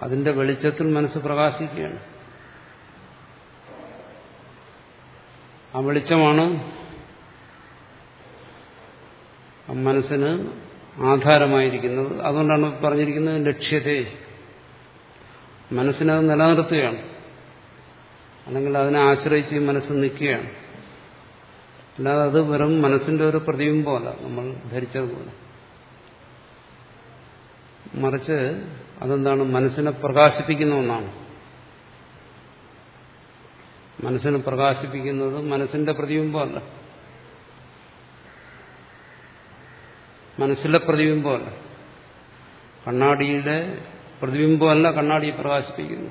Speaker 1: അതിന്റെ വെളിച്ചത്തിൽ മനസ്സ് പ്രകാശിക്കുകയാണ്. ആ വെളിച്ചമാണ് മനസ്സിന് ആധാരമായിരിക്കുന്നത്. അതുകൊണ്ടാണ് പറഞ്ഞിരിക്കുന്നത് ലക്ഷ്യത്തെ. മനസ്സിനത് നിലനിർത്തുകയാണ്. അല്ലെങ്കിൽ അതിനെ ആശ്രയിച്ച് മനസ്സ് നിൽക്കുകയാണ്. അല്ലാതെ അത് വെറും മനസ്സിന്റെ ഒരു പ്രതിബിംബമല്ല. നമ്മൾ ധരിച്ചതുപോലെ. മറിച്ച് അതെന്താണ്? മനസ്സിനെ പ്രകാശിപ്പിക്കുന്ന ഒന്നാണ്. മനസ്സിനെ പ്രകാശിപ്പിക്കുന്നത് മനസ്സിന്റെ പ്രതിബിംബമല്ല. മനസ്സിലെ പ്രതിബിംബമല്ല. കണ്ണാടിയുടെ പ്രതിബിംബമല്ല കണ്ണാടി പ്രകാശിപ്പിക്കുന്നു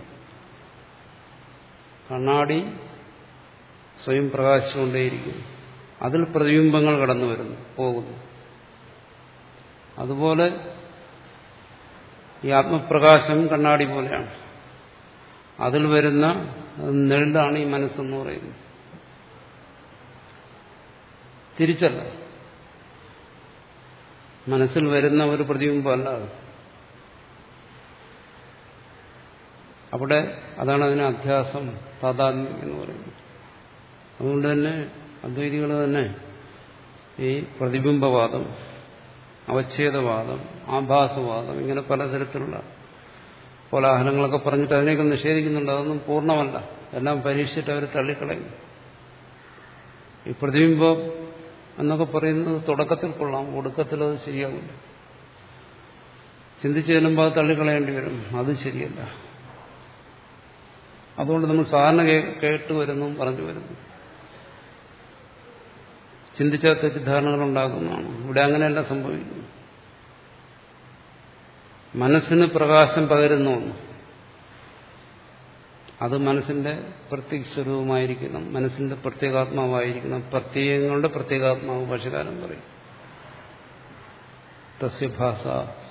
Speaker 1: കണ്ണാടി സ്വയം പ്രകാശിച്ചുകൊണ്ടേയിരിക്കുന്നു. അതിൽ പ്രതിബിംബങ്ങൾ കടന്നു വരുന്നു പോകുന്നു. അതുപോലെ ഈ ആത്മപ്രകാശം കണ്ണാടി പോലെയാണ്. അതിൽ വരുന്ന നെല്ലാണ് ഈ മനസ്സെന്ന് പറയുന്നത്. തിരിച്ചല്ല. മനസ്സിൽ വരുന്ന ഒരു പ്രതിബിംബമല്ല അവിടെ അതാണ് അതിന് അധ്യാസം താതാത്മ്യം എന്ന് പറയുന്നത്. അതുകൊണ്ട് തന്നെ അദ്വൈതികൾ തന്നെ ഈ പ്രതിബിംബവാദം അവച്ഛേദവാദം ആഭാസവാദം ഇങ്ങനെ പലതരത്തിലുള്ള കോലാഹലങ്ങളൊക്കെ പറഞ്ഞിട്ട് അതിനെയൊക്കെ നിഷേധിക്കുന്നുണ്ട്. അതൊന്നും പൂർണമല്ല. എല്ലാം പരീക്ഷിച്ചിട്ട് അവർ തള്ളിക്കളയും. ഈ പ്രതിബിംബം എന്നൊക്കെ പറയുന്നത് തുടക്കത്തിൽ കൊള്ളാം ഒടുക്കത്തിൽ അത് ശരിയാവില്ല. ചിന്തിച്ചു ചെല്ലുമ്പോൾ അത് തള്ളിക്കളയേണ്ടി വരും. അത് ശരിയല്ല. അതുകൊണ്ട് നമ്മൾ സാധാരണ കേട്ടു വരുന്നു പറഞ്ഞു വരുന്നു. ചിന്തിച്ച തെറ്റിദ്ധാരണകൾ ഉണ്ടാകുന്നതാണ് ഇവിടെ അങ്ങനെയല്ല സംഭവിക്കുന്നു മനസ്സിന് പ്രകാശം പകരുന്നു അത് മനസ്സിന്റെ പ്രത്യേക സ്വരൂപമായിരിക്കണം മനസ്സിന്റെ പ്രത്യേകാത്മാവായിരിക്കണം പ്രത്യേകങ്ങളുടെ പ്രത്യേകാത്മാവ് ഭാഷകാലം പറയും. തസ്യഭാഷ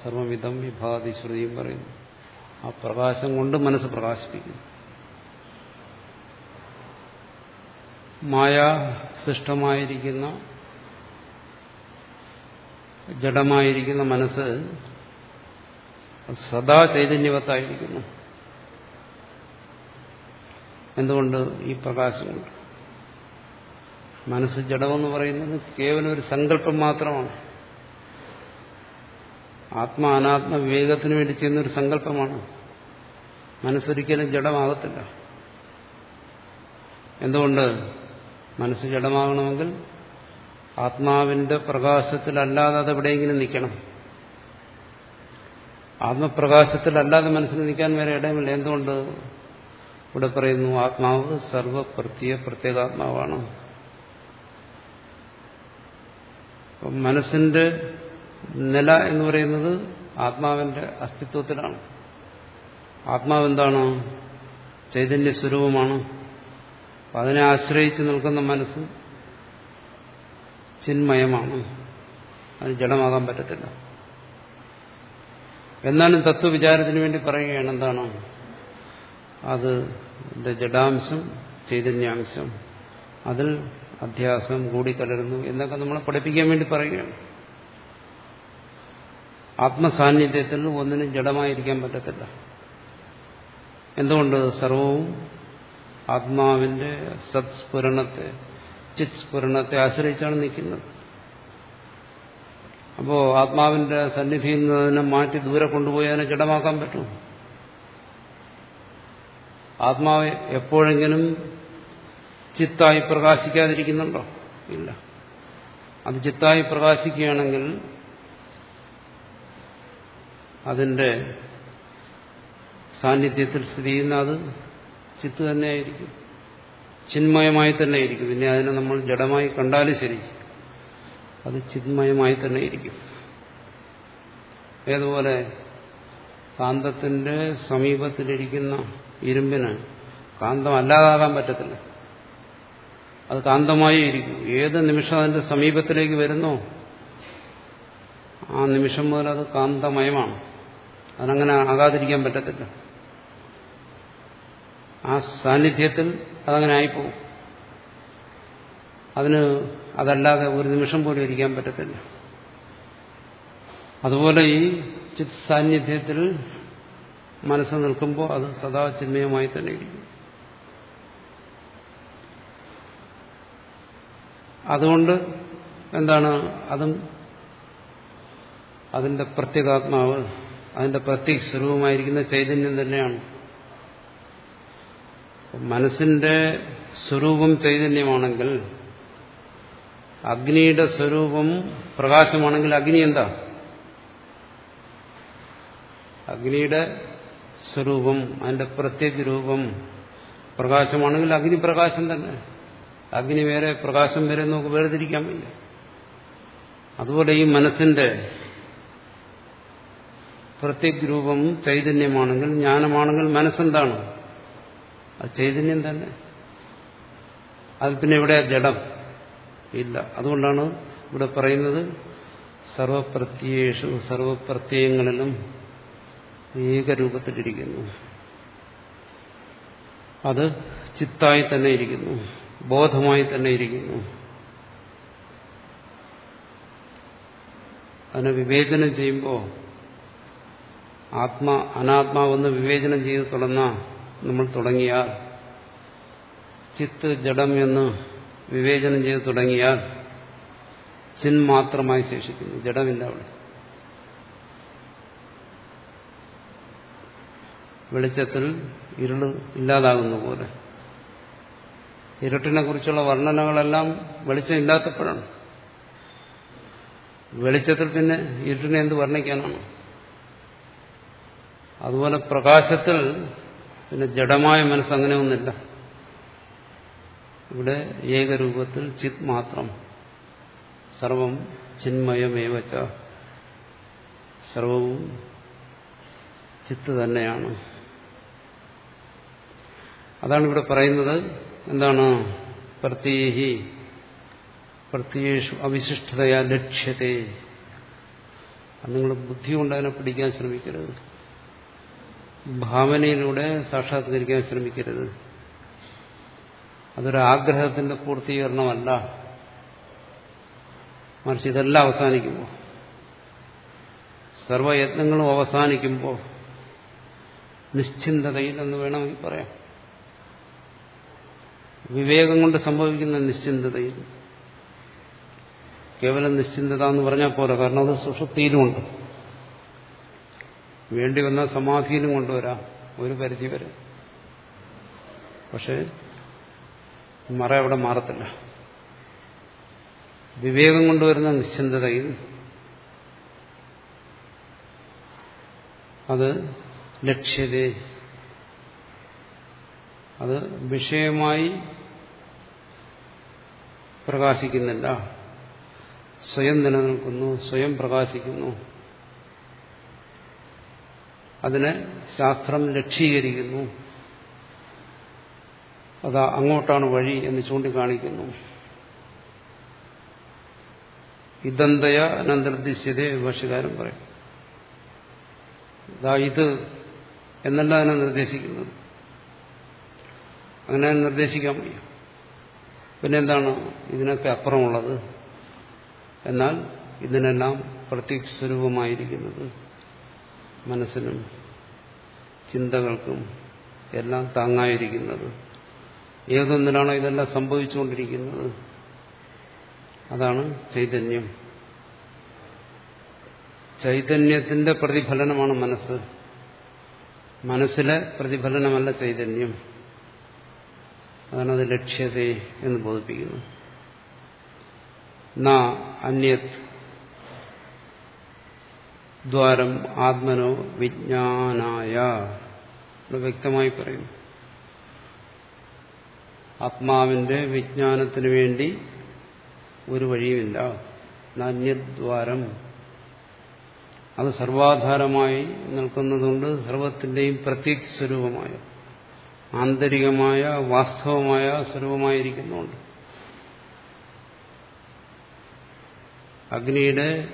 Speaker 1: സർവമിതം വിഭാതി ശ്രുതിയും പറയുന്നു. ആ പ്രകാശം കൊണ്ട് മനസ്സ് പ്രകാശിപ്പിക്കുന്നു. മായാ സൃഷ്ടമായിരിക്കുന്ന ജഡമായിരിക്കുന്ന മനസ്സ് സദാ ചൈതന്യവത്തായിരിക്കുന്നു. എന്തുകൊണ്ട് ഈ പ്രകാശം കൊണ്ട് മനസ്സ് ജഡമെന്ന് പറയുന്നത് കേവലം ഒരു സങ്കല്പം മാത്രമാണ്. ആത്മ അനാത്മ വിവേകത്തിന് വേണ്ടി ചെയ്യുന്ന ഒരു സങ്കല്പമാണ്. മനസ്സൊരിക്കലും ജഡമാകത്തില്ല. എന്തുകൊണ്ട് മനസ്സ് ജഡമാകണമെങ്കിൽ ആത്മാവിന്റെ പ്രകാശത്തിലല്ലാതെ അത് എവിടെയെങ്കിലും നിൽക്കണം. ആത്മപ്രകാശത്തിലല്ലാതെ മനസ്സിന് നിൽക്കാൻ വേറെ ഇടമില്ല. എന്തുകൊണ്ട്? ഇവിടെ പറയുന്നു ആത്മാവ് സർവപ്രത്യ പ്രത്യേകാത്മാവാണ്. മനസ്സിന്റെ നില എന്ന് പറയുന്നത് ആത്മാവിന്റെ അസ്തിത്വത്തിലാണ്. ആത്മാവെന്താണ് ചൈതന്യ സ്വരൂപമാണ് അതിനെ ആശ്രയിച്ച് നിൽക്കുന്ന മനസ്സ് ചിന്മയമാണ്. അതിന് ജഡമാകാൻ പറ്റത്തില്ല. എന്നാലും തത്വവിചാരത്തിന് വേണ്ടി പറയുകയാണ് എന്താണ്? അത് ജഡാംശം ചൈതന്യാംശം അതിൽ അധ്യാസം കൂടിക്കലരുന്നു എന്നൊക്കെ നമ്മളെ പഠിപ്പിക്കാൻ വേണ്ടി പറയുകയാണ്. ആത്മസാന്നിധ്യത്തിൽ ഒന്നിനും ജഡമായിരിക്കാൻ പറ്റത്തില്ല. എന്തുകൊണ്ട്? സർവവും ആത്മാവിന്റെ സത്സ്ഫുരണത്തെ ചിത്സ്ഫുരണത്തെ ആശ്രയിച്ചാണ് നിൽക്കുന്നത്. അപ്പോ ആത്മാവിന്റെ സന്നിധിയിൽ നിന്ന് അതിനെ മാറ്റി ദൂരെ കൊണ്ടുപോയി അതിനെ ജഡമാക്കാൻ പറ്റും ആത്മാവ് എപ്പോഴെങ്കിലും ചിത്തായി പ്രകാശിക്കാതിരിക്കുന്നുണ്ടോ? ഇല്ല. അത് ചിത്തായി പ്രകാശിക്കുകയാണെങ്കിൽ അതിന്റെ സാന്നിധ്യത്തിൽ സ്ഥിതി ചെയ്യുന്ന അത് ചിത്ത് തന്നെയായിരിക്കും. ചിന്മയമായി തന്നെ ഇരിക്കും പിന്നെ അതിനെ നമ്മൾ ജഡമായി കണ്ടാലും ശരി. അത് ചിന്മയമായി തന്നെ ഇരിക്കും ഏതുപോലെ കാന്തത്തിന്റെ സമീപത്തിലിരിക്കുന്ന ഇരുമ്പിന് കാന്തം അല്ലാതാകാൻ പറ്റത്തില്ല. അത് കാന്തമായി ഇരിക്കും. ഏത് നിമിഷം അതിന്റെ സമീപത്തിലേക്ക് വരുന്നോ ആ നിമിഷം മുതൽ അത് കാന്തമയമാണ്. അതങ്ങനെ ആകാതിരിക്കാൻ പറ്റത്തില്ല. ആ സാന്നിധ്യത്തിൽ അതങ്ങനെ ആയിപ്പോവും അതിന് അതല്ലാതെ ഒരു നിമിഷം പോലും ഇരിക്കാൻ പറ്റത്തില്ല. അതുപോലെ ഈ ചിത് സാന്നിധ്യത്തിൽ മനസ്സ് നിൽക്കുമ്പോൾ അത് സദാ ചിന്മയമായി തന്നെ ഇരിക്കും. അതുകൊണ്ട് എന്താണ് അതും അതിന്റെ പ്രത്യേകാത്മാവ് അതിന്റെ പ്രത്യേക സ്വരൂപമായിരിക്കുന്ന ചൈതന്യം തന്നെയാണ്. മനസ്സിന്റെ സ്വരൂപം ചൈതന്യമാണെങ്കിൽ അഗ്നിയുടെ സ്വരൂപം പ്രകാശമാണെങ്കിൽ അഗ്നി എന്താ? അഗ്നിയുടെ സ്വരൂപം അതിന്റെ പ്രത്യേക രൂപം പ്രകാശമാണെങ്കിൽ അഗ്നി പ്രകാശം തന്നെ. അഗ്നി വേറെ പ്രകാശം വരെ നമുക്ക് വേർതിരിക്കാൻ വയ്യ അതുപോലെ ഈ മനസ്സിന്റെ പ്രത്യേക രൂപം ചൈതന്യമാണെങ്കിൽ ജ്ഞാനമാണെങ്കിൽ മനസ്സെന്താണ്? അത് ചൈതന്യം തന്നെ. അത് പിന്നെ ഇവിടെ ജഡം ഇല്ല. അതുകൊണ്ടാണ് ഇവിടെ പറയുന്നത് സർവപ്രത്യേഷും സർവപ്രത്യയങ്ങളിലും ഏകരൂപത്തിലിരിക്കുന്നു. അത് ചിത്തായി തന്നെ ഇരിക്കുന്നു. ബോധമായി തന്നെ ഇരിക്കുന്നു. അതിനെ വിവേചനം ചെയ്യുമ്പോൾ ആത്മ അനാത്മാവെന്ന് വിവേചനം ചെയ്ത് തുടർന്ന നമ്മൾ തുടങ്ങിയാൽ ചിത്ത് ജഡം എന്ന് വിവേചനം ചെയ്ത് തുടങ്ങിയാൽ ചിൻ മാത്രമായി ശേഷിക്കുന്നു. ജഡമില്ല അവിടെ. വെളിച്ചത്തിൽ ഇരുൾ ഇല്ലാതാകുന്ന പോലെ. ഇരുട്ടിനെ കുറിച്ചുള്ള വർണനകളെല്ലാം വെളിച്ചം ഇല്ലാത്തപ്പോഴാണ്. വെളിച്ചത്തിൽ പിന്നെ ഇരുട്ടിനെ എന്ത് വർണിക്കാനാണ്? അതുപോലെ പ്രകാശത്തിൽ പിന്നെ ജഡമായ മനസ്സ് അങ്ങനെ ഒന്നില്ല ഇവിടെ ഏകരൂപത്തിൽ ചിത് മാത്രം. സർവം ചിന്മയമേവച്ച സർവവും ചിത്ത് തന്നെയാണ്. അതാണ് ഇവിടെ പറയുന്നത് എന്താണ്? പ്രത്യേകി പ്രത്യേഷു അവിശിഷ്ടതയാ ലക്ഷ്യത്തെ. നിങ്ങൾ ബുദ്ധി കൊണ്ട് അതിനെ പിടിക്കാൻ ശ്രമിക്കരുത്. ഭാവനയിലൂടെ സാക്ഷാത്കരിക്കാൻ ശ്രമിക്കരുത്. അതൊരു ആഗ്രഹത്തിന്റെ പൂർത്തീകരണമല്ല. മറിച്ച് ഇതെല്ലാം അവസാനിക്കുമ്പോൾ സർവയത്നങ്ങളും അവസാനിക്കുമ്പോൾ നിശ്ചിന്തതയിൽ എന്ന് വേണമെങ്കിൽ പറയാം. വിവേകം കൊണ്ട് സംഭവിക്കുന്ന നിശ്ചിന്തതയിൽ. കേവലം നിശ്ചിന്തത എന്ന് പറഞ്ഞാൽ പോലെ കാരണം അത് സുഷുപ്തിയിലുമുണ്ട്. വേണ്ടി വന്നാൽ സമാധിയിലും കൊണ്ടുവരാം. ഒരു പരിധി വരെ. പക്ഷെ മറ അവിടെ മാറത്തില്ല. വിവേകം കൊണ്ടുവരുന്ന നിശ്ചിന്തതയിൽ അത് ലക്ഷ്യത. അത് വിഷയമായി പ്രകാശിക്കുന്നില്ല. സ്വയം നിലനിൽക്കുന്നു സ്വയം പ്രകാശിക്കുന്നു. അതിനെ ശാസ്ത്രം ലക്ഷീകരിക്കുന്നു. അതാ അങ്ങോട്ടാണ് വഴി എന്ന് ചൂണ്ടിക്കാണിക്കുന്നു. ഇതന്തയ അനന്തർദിശ്യതയെ ഭാഷകാരൻ പറയും. ഇതാ ഇത് എന്നല്ല അതിനെ നിർദ്ദേശിക്കുന്നത്. അങ്ങനെ നിർദ്ദേശിക്കാൻ വയ്യ. പിന്നെന്താണ് ഇതിനൊക്കെ അപ്പുറമുള്ളത്? എന്നാൽ ഇതിനെല്ലാം പ്രത്യക്ഷസ്വരൂപമായിരിക്കുന്നത് മനസ്സിനും ചിന്തകൾക്കും എല്ലാം താങ്ങായിരിക്കുന്നത്. ഏതൊന്നിലാണോ ഇതെല്ലാം സംഭവിച്ചുകൊണ്ടിരിക്കുന്നത്? അതാണ് ചൈതന്യം. ചൈതന്യത്തിന്റെ പ്രതിഫലനമാണ് മനസ്സ്. മനസ്സിലെ പ്രതിഫലനമല്ല ചൈതന്യം. അതാണത് ലക്ഷ്യതയെ എന്ന് ബോധിപ്പിക്കുന്നു. അന്യത് ദ്വാരം ആത്മനോ വിജ്ഞാനായ വ്യക്തമായി പറയുന്നു. ആത്മാവിന്റെ വിജ്ഞാനത്തിന് വേണ്ടി ഒരു വഴിയുമില്ല. നാന്യദ്വാരം അത് സർവാധാരമായി നിൽക്കുന്നതുകൊണ്ട് സർവത്തിന്റെയും പ്രത്യേക സ്വരൂപമായ ആന്തരികമായ വാസ്തവമായ സ്വരൂപമായിരിക്കുന്നുണ്ട്. അഗ്നിയുടെ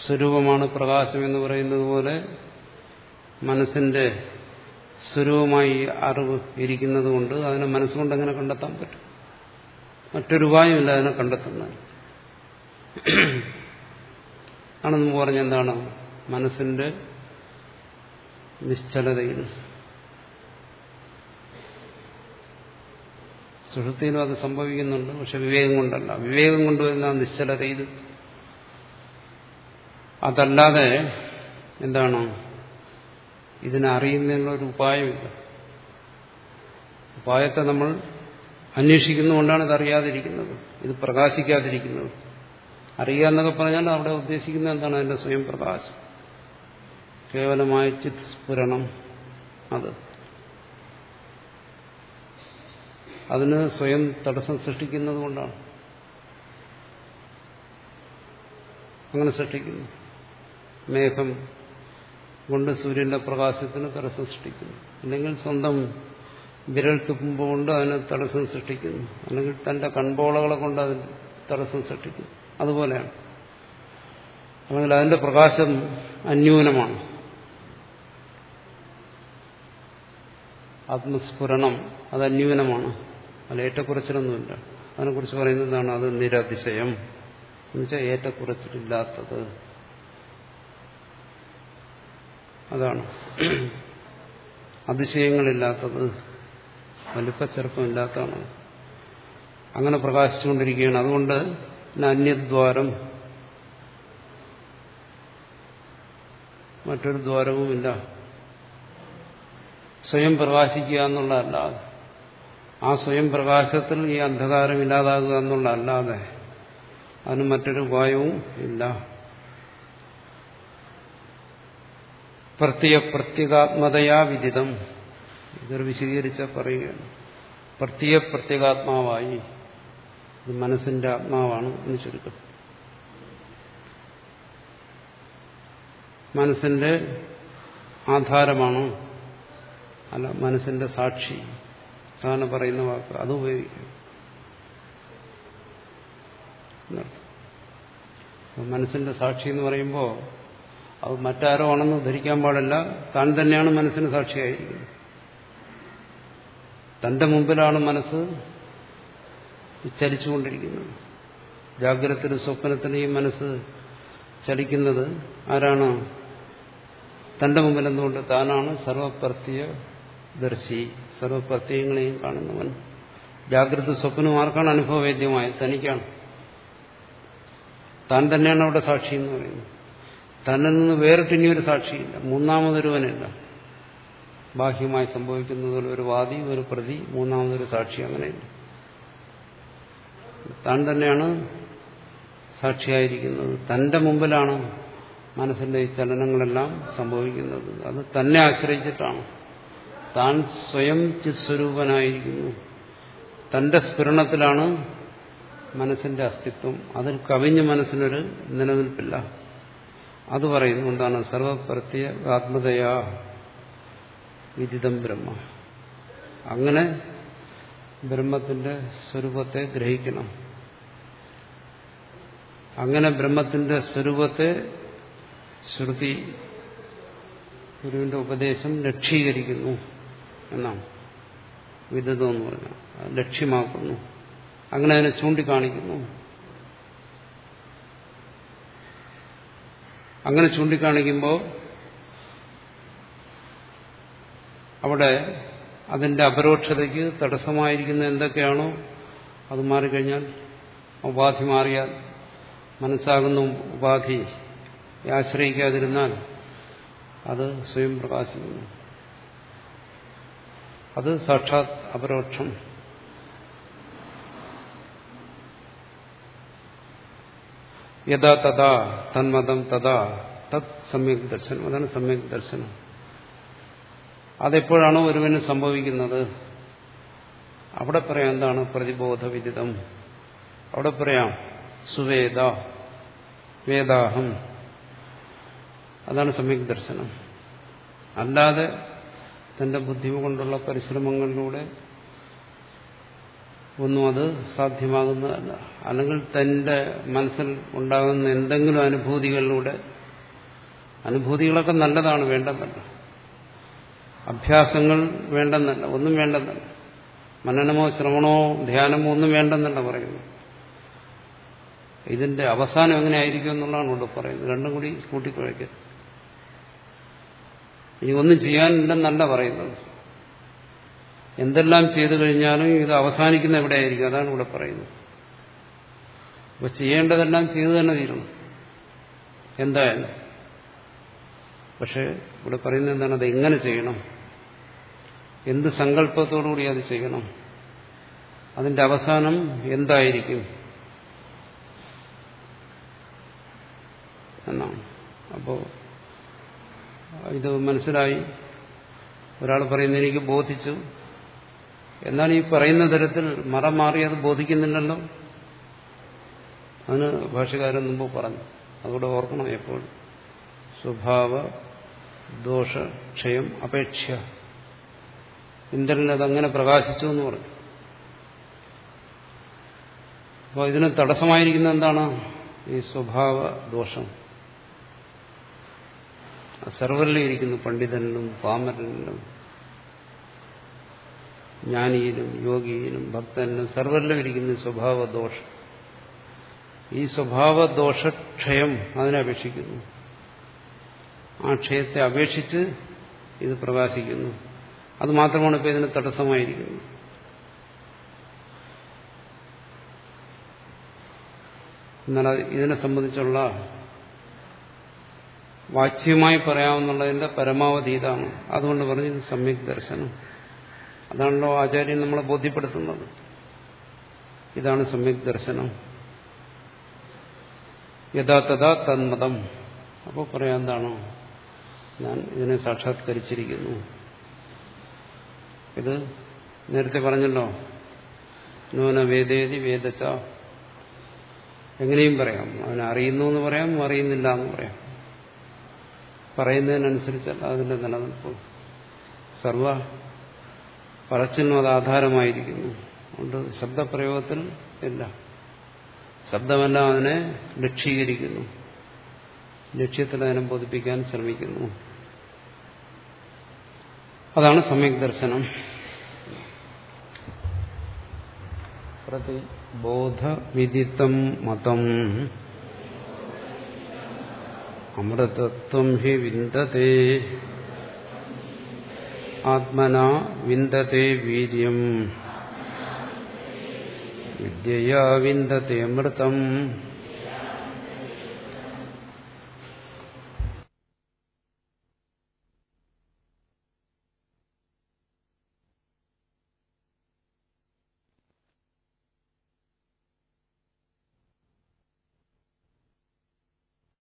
Speaker 1: സ്വരൂപമാണ് പ്രകാശം എന്ന് പറയുന്നത് പോലെ മനസ്സിന്റെ സ്വരൂപമായി അറിവ് ഇരിക്കുന്നത് കൊണ്ട് അതിനെ മനസ്സുകൊണ്ട് എങ്ങനെ കണ്ടെത്താൻ പറ്റും? മറ്റൊരു ഉപായമില്ല അതിനെ കണ്ടെത്തുന്നത്. ആണെന്ന് മുമ്പ് പറഞ്ഞ എന്താണ്? മനസ്സിന്റെ നിശ്ചലതയിൽ. സുഹൃത്തിയിലും അത് സംഭവിക്കുന്നുണ്ട് പക്ഷെ വിവേകം കൊണ്ടല്ല. വിവേകം കൊണ്ടുവരുന്ന നിശ്ചലതയിൽ അതല്ലാതെ എന്താണ്? ഇതിനെ ഒരു ഉപായമില്ല. ഉപായത്തെ നമ്മൾ അന്വേഷിക്കുന്നതുകൊണ്ടാണ് ഇത് അറിയാതിരിക്കുന്നത് ഇത് പ്രകാശിക്കാതിരിക്കുന്നത്. അറിയുക എന്നൊക്കെ പറഞ്ഞാൽ അവിടെ ഉദ്ദേശിക്കുന്നത് എന്താണ്? അതിന്റെ സ്വയം പ്രകാശം. കേവലമായ ചിത് സ്ഫുരണം അത്. അതിന് സ്വയം തടസ്സം സൃഷ്ടിക്കുന്നത് കൊണ്ടാണ് അങ്ങനെ സൃഷ്ടിക്കുന്നു. മേഘം കൊണ്ട് സൂര്യന്റെ പ്രകാശത്തിന് തടസ്സം സൃഷ്ടിക്കുന്നു. അല്ലെങ്കിൽ സ്വന്തം വിരൽ തുപ്പുമ്പ് കൊണ്ട് അതിന് തടസ്സം സൃഷ്ടിക്കുന്നു. അല്ലെങ്കിൽ തന്റെ കൺപോളകളെ കൊണ്ട് അതിന് തടസ്സം സൃഷ്ടിക്കുന്നു. അതുപോലെയാണ്. അല്ലെങ്കിൽ അതിന്റെ പ്രകാശം അന്യൂനമാണ്. ആത്മസ്ഫുരണം അത് അന്യൂനമാണ്. അതിൽ ഏറ്റക്കുറച്ചിലൊന്നുമില്ല. അതിനെക്കുറിച്ച് പറയുന്നതാണ് അത് നിരതിശയം. എന്നുവെച്ചാൽ ഏറ്റക്കുറച്ചിലില്ലാത്തത്. അതാണ്. അതിശയങ്ങളില്ലാത്തത് വലിപ്പച്ചെറുപ്പമില്ലാത്തതാണ്. അങ്ങനെ പ്രകാശിച്ചുകൊണ്ടിരിക്കുകയാണ്. അതുകൊണ്ട് അന്യദ്വാരം മറ്റൊരു ദ്വാരവുമില്ല. സ്വയം പ്രകാശിക്കുക എന്നുള്ളതല്ലാതെ ആ സ്വയം പ്രകാശത്തിൽ ഈ അന്ധകാരം ഇല്ലാതാകുക എന്നുള്ളതല്ലാതെ അതിന് മറ്റൊരു ഉപായവും ഇല്ല. പ്രത്യ പ്രത്യേകാത്മതയാ വിദിതം. ഇതൊരു വിശദീകരിച്ച പറയുകയാണ്. പ്രത്യേക പ്രത്യേകാത്മാവായി മനസ്സിന്റെ ആത്മാവാണ് എന്ന് ചുരുക്കം. മനസ്സിന്റെ ആധാരമാണ്. അല്ല മനസ്സിന്റെ സാക്ഷി. സാധാരണ പറയുന്ന വാക്ക് അത് ഉപയോഗിക്കും. മനസ്സിന്റെ സാക്ഷി എന്ന് പറയുമ്പോൾ അത് മറ്റാരോ ആണെന്ന് ധരിക്കാൻ പാടില്ല. താൻ തന്നെയാണ് മനസ്സിന് സാക്ഷിയായിരിക്കുന്നത്. തന്റെ മുമ്പിലാണ് മനസ്സ് ചലിച്ചുകൊണ്ടിരിക്കുന്നത്. ജാഗ്രതത്തിനും സ്വപ്നത്തിനെയും ഈ മനസ്സ് ചലിക്കുന്നത് ആരാണ്? തന്റെ മുമ്പിൽ എന്തുകൊണ്ട് താനാണ് സർവപ്രത്യ ദർശി സർവപ്രത്യങ്ങളെയും കാണുന്നവൻ. ജാഗ്രത സ്വപ്നം ആർക്കാണ് അനുഭവവേദ്യമായത്? തനിക്കാണ്. താൻ തന്നെയാണ് അവിടെ സാക്ഷി എന്ന് പറയുന്നത്. തന്നിൽ നിന്ന് വേറിട്ട് ഇനിയൊരു സാക്ഷിയില്ല. മൂന്നാമതൊരുവനില്ല. ബാഹ്യമായി സംഭവിക്കുന്നത് ഒരു വാദി ഒരു പ്രതി മൂന്നാമതൊരു സാക്ഷി അങ്ങനെയില്ല. താൻ തന്നെയാണ് സാക്ഷിയായിരിക്കുന്നത്. തന്റെ മുമ്പിലാണ് മനസ്സിന്റെ ഈ ചലനങ്ങളെല്ലാം സംഭവിക്കുന്നത്. അത് തന്നെ ആശ്രയിച്ചിട്ടാണ്. താൻ സ്വയം ചിത്സ്വരൂപനായിരിക്കുന്നു. തന്റെ സ്ഫുരണത്തിലാണ് മനസ്സിന്റെ അസ്തിത്വം. അതിൽ കവിഞ്ഞ് മനസ്സിനൊരു നിലനിൽപ്പില്ല. അത് പറയുന്നു എന്താണ് സർവപ്രത്യാത്മതയാ വിദിതം ബ്രഹ്മ. അങ്ങനെ ബ്രഹ്മത്തിന്റെ സ്വരൂപത്തെ ഗ്രഹിക്കണം. അങ്ങനെ ബ്രഹ്മത്തിന്റെ സ്വരൂപത്തെ ശ്രുതി ഗുരുവിന്റെ ഉപദേശം ലക്ഷീകരിക്കുന്നു എന്നാണ്. വിദതം എന്ന് പറഞ്ഞാൽ ലക്ഷ്യമാക്കുന്നു. അങ്ങനെ അതിനെ ചൂണ്ടിക്കാണിക്കുന്നു. അങ്ങനെ ചൂണ്ടിക്കാണിക്കുമ്പോൾ അവിടെ അതിന്റെ അപരോക്ഷതയ്ക്ക് തടസ്സമായിരിക്കുന്ന എന്തൊക്കെയാണോ അത് മാറിക്കഴിഞ്ഞാൽ ഉപാധി മാറിയാൽ മനസ്സാകുന്ന ഉപാധി ആശ്രയിക്കാതിരുന്നാൽ അത് സ്വയം പ്രകാശിക്കുന്നു. അത് സാക്ഷാത് അപരോക്ഷം. യഥാ തഥാ തന്മതം തഥാ തത് സമ്യക് ദർശനം അതാണ് സമ്യക് ദർശനം. അതെപ്പോഴാണോ ഒരുവന് സംഭവിക്കുന്നത്? അവിടെ പറയാം എന്താണ് പ്രതിബോധവിദിതം? അവിടെ പറയാം സുവേദ വേദാഹം. അതാണ് സമ്യക് ദർശനം. അല്ലാതെ തന്റെ ബുദ്ധി പരിശ്രമങ്ങളിലൂടെ ഒന്നും അത് സാധ്യമാകുന്നതല്ല. അല്ലെങ്കിൽ തന്റെ മനസ്സിൽ ഉണ്ടാകുന്ന എന്തെങ്കിലും അനുഭൂതികളിലൂടെ അനുഭൂതികളൊക്കെ നല്ലതാണ് വേണ്ടെന്നല്ല. അഭ്യാസങ്ങൾ വേണ്ടെന്നല്ല ഒന്നും വേണ്ടെന്നല്ല. മനനമോ ശ്രവണമോ ധ്യാനമോ ഒന്നും വേണ്ടെന്നല്ല പറയുന്നു ഇതിന്റെ അവസാനം എങ്ങനെ ആയിരിക്കും എന്നുള്ളതാണ് ഇവിടെ പറയുന്നത്. രണ്ടും കൂടി കൂട്ടിക്കുഴയ്ക്കരുത് ഇനി ഒന്നും ചെയ്യാനില്ലെന്നല്ല പറയുന്നത്. എന്തെല്ലാം ചെയ്തു കഴിഞ്ഞാലും ഇത് അവസാനിക്കുന്ന എവിടെയായിരിക്കും? അതാണ് ഇവിടെ പറയുന്നത്. അപ്പൊ ചെയ്യേണ്ടതെല്ലാം ചെയ്തു തന്നെ തീരുന്നു എന്തായാലും. പക്ഷെ ഇവിടെ പറയുന്നത് എന്താണ്? അത് എങ്ങനെ ചെയ്യണം? എന്ത് സങ്കല്പത്തോടുകൂടി അത് ചെയ്യണം? അതിന്റെ അവസാനം എന്തായിരിക്കും? എന്നാണ്. അപ്പോ ഇത് മനസ്സിലായി. ഒരാൾ പറയുന്നത് എനിക്ക് ബോധിച്ചു. എന്നാൽ ഈ പറയുന്ന തരത്തിൽ മറ മാറി അത് ബോധിക്കുന്നില്ലല്ലോ? അതിന് ഭാഷകാരൻ മുമ്പ് പറഞ്ഞു. അതുകൂടെ ഓർക്കണം എപ്പോഴും സ്വഭാവ ദോഷക്ഷയം അപേക്ഷ. ഇന്ദ്രൻ അതങ്ങനെ പ്രകാശിച്ചു എന്ന് പറഞ്ഞു. അപ്പോൾ ഇതിന് തടസ്സമായിരിക്കുന്ന എന്താണ്? ഈ സ്വഭാവ ദോഷം. സർവരിലും ഇരിക്കുന്നു പണ്ഡിതനിലും പാമരനിലും. ജ്ഞാനിയിലും യോഗിയിലും ഭക്തനിലും സർവരിലും ഇരിക്കുന്ന സ്വഭാവദോഷം. ഈ സ്വഭാവദോഷക്ഷയം അതിനെ അപേക്ഷിക്കുന്നു. ആ ക്ഷയത്തെ അപേക്ഷിച്ച് ഇത് പ്രകാശിക്കുന്നു. അത് മാത്രമാണ് ഇപ്പോൾ ഇതിന് തടസ്സമായിരിക്കുന്നത്. എന്നാൽ ഇതിനെ സംബന്ധിച്ചുള്ള വാച്യമായി പറയാമെന്നുള്ളതിന്റെ പരമാവധി ഇതാണ്. അതുകൊണ്ട് പറഞ്ഞു സമ്യക് ദർശനം. അതാണല്ലോ ആചാര്യൻ നമ്മളെ ബോധ്യപ്പെടുത്തുന്നത്. ഇതാണ് സമ്യക് ദർശനം. യഥാതഥാ തന്മതം. അപ്പോൾ പറയാം എന്താണോ? ഞാൻ ഇതിനെ സാക്ഷാത്കരിച്ചിരിക്കുന്നു. ഇത് നേരത്തെ പറഞ്ഞല്ലോ. നൂന വേദേതി വേദച്ച എങ്ങനെയും പറയാം. അവൻ അറിയുന്നു എന്ന് പറയാം അറിയുന്നില്ല എന്ന് പറയാം. പറയുന്നതിനനുസരിച്ചല്ല അതിന്റെ നിലനിൽപ്പ്. സർവ പറച്ചിനും അത് ആധാരമായിരിക്കുന്നു അതുകൊണ്ട് ശബ്ദപ്രയോഗത്തിൽ ഇല്ല. ശബ്ദമെല്ലാം അതിനെ ലക്ഷീകരിക്കുന്നു ലക്ഷ്യത്തിൽ അതിനെ ബോധിപ്പിക്കാൻ ശ്രമിക്കുന്നു. അതാണ് സമയക് ദർശനം. ബോധവിദിത്തം മതം. അമൃതത്വം ഹി വിന്ദത്തെ ആത്മനാ വിന്ദത്തെ വീര്യം. വിദ്യയാ വിന്ദത്തെ അമൃതം.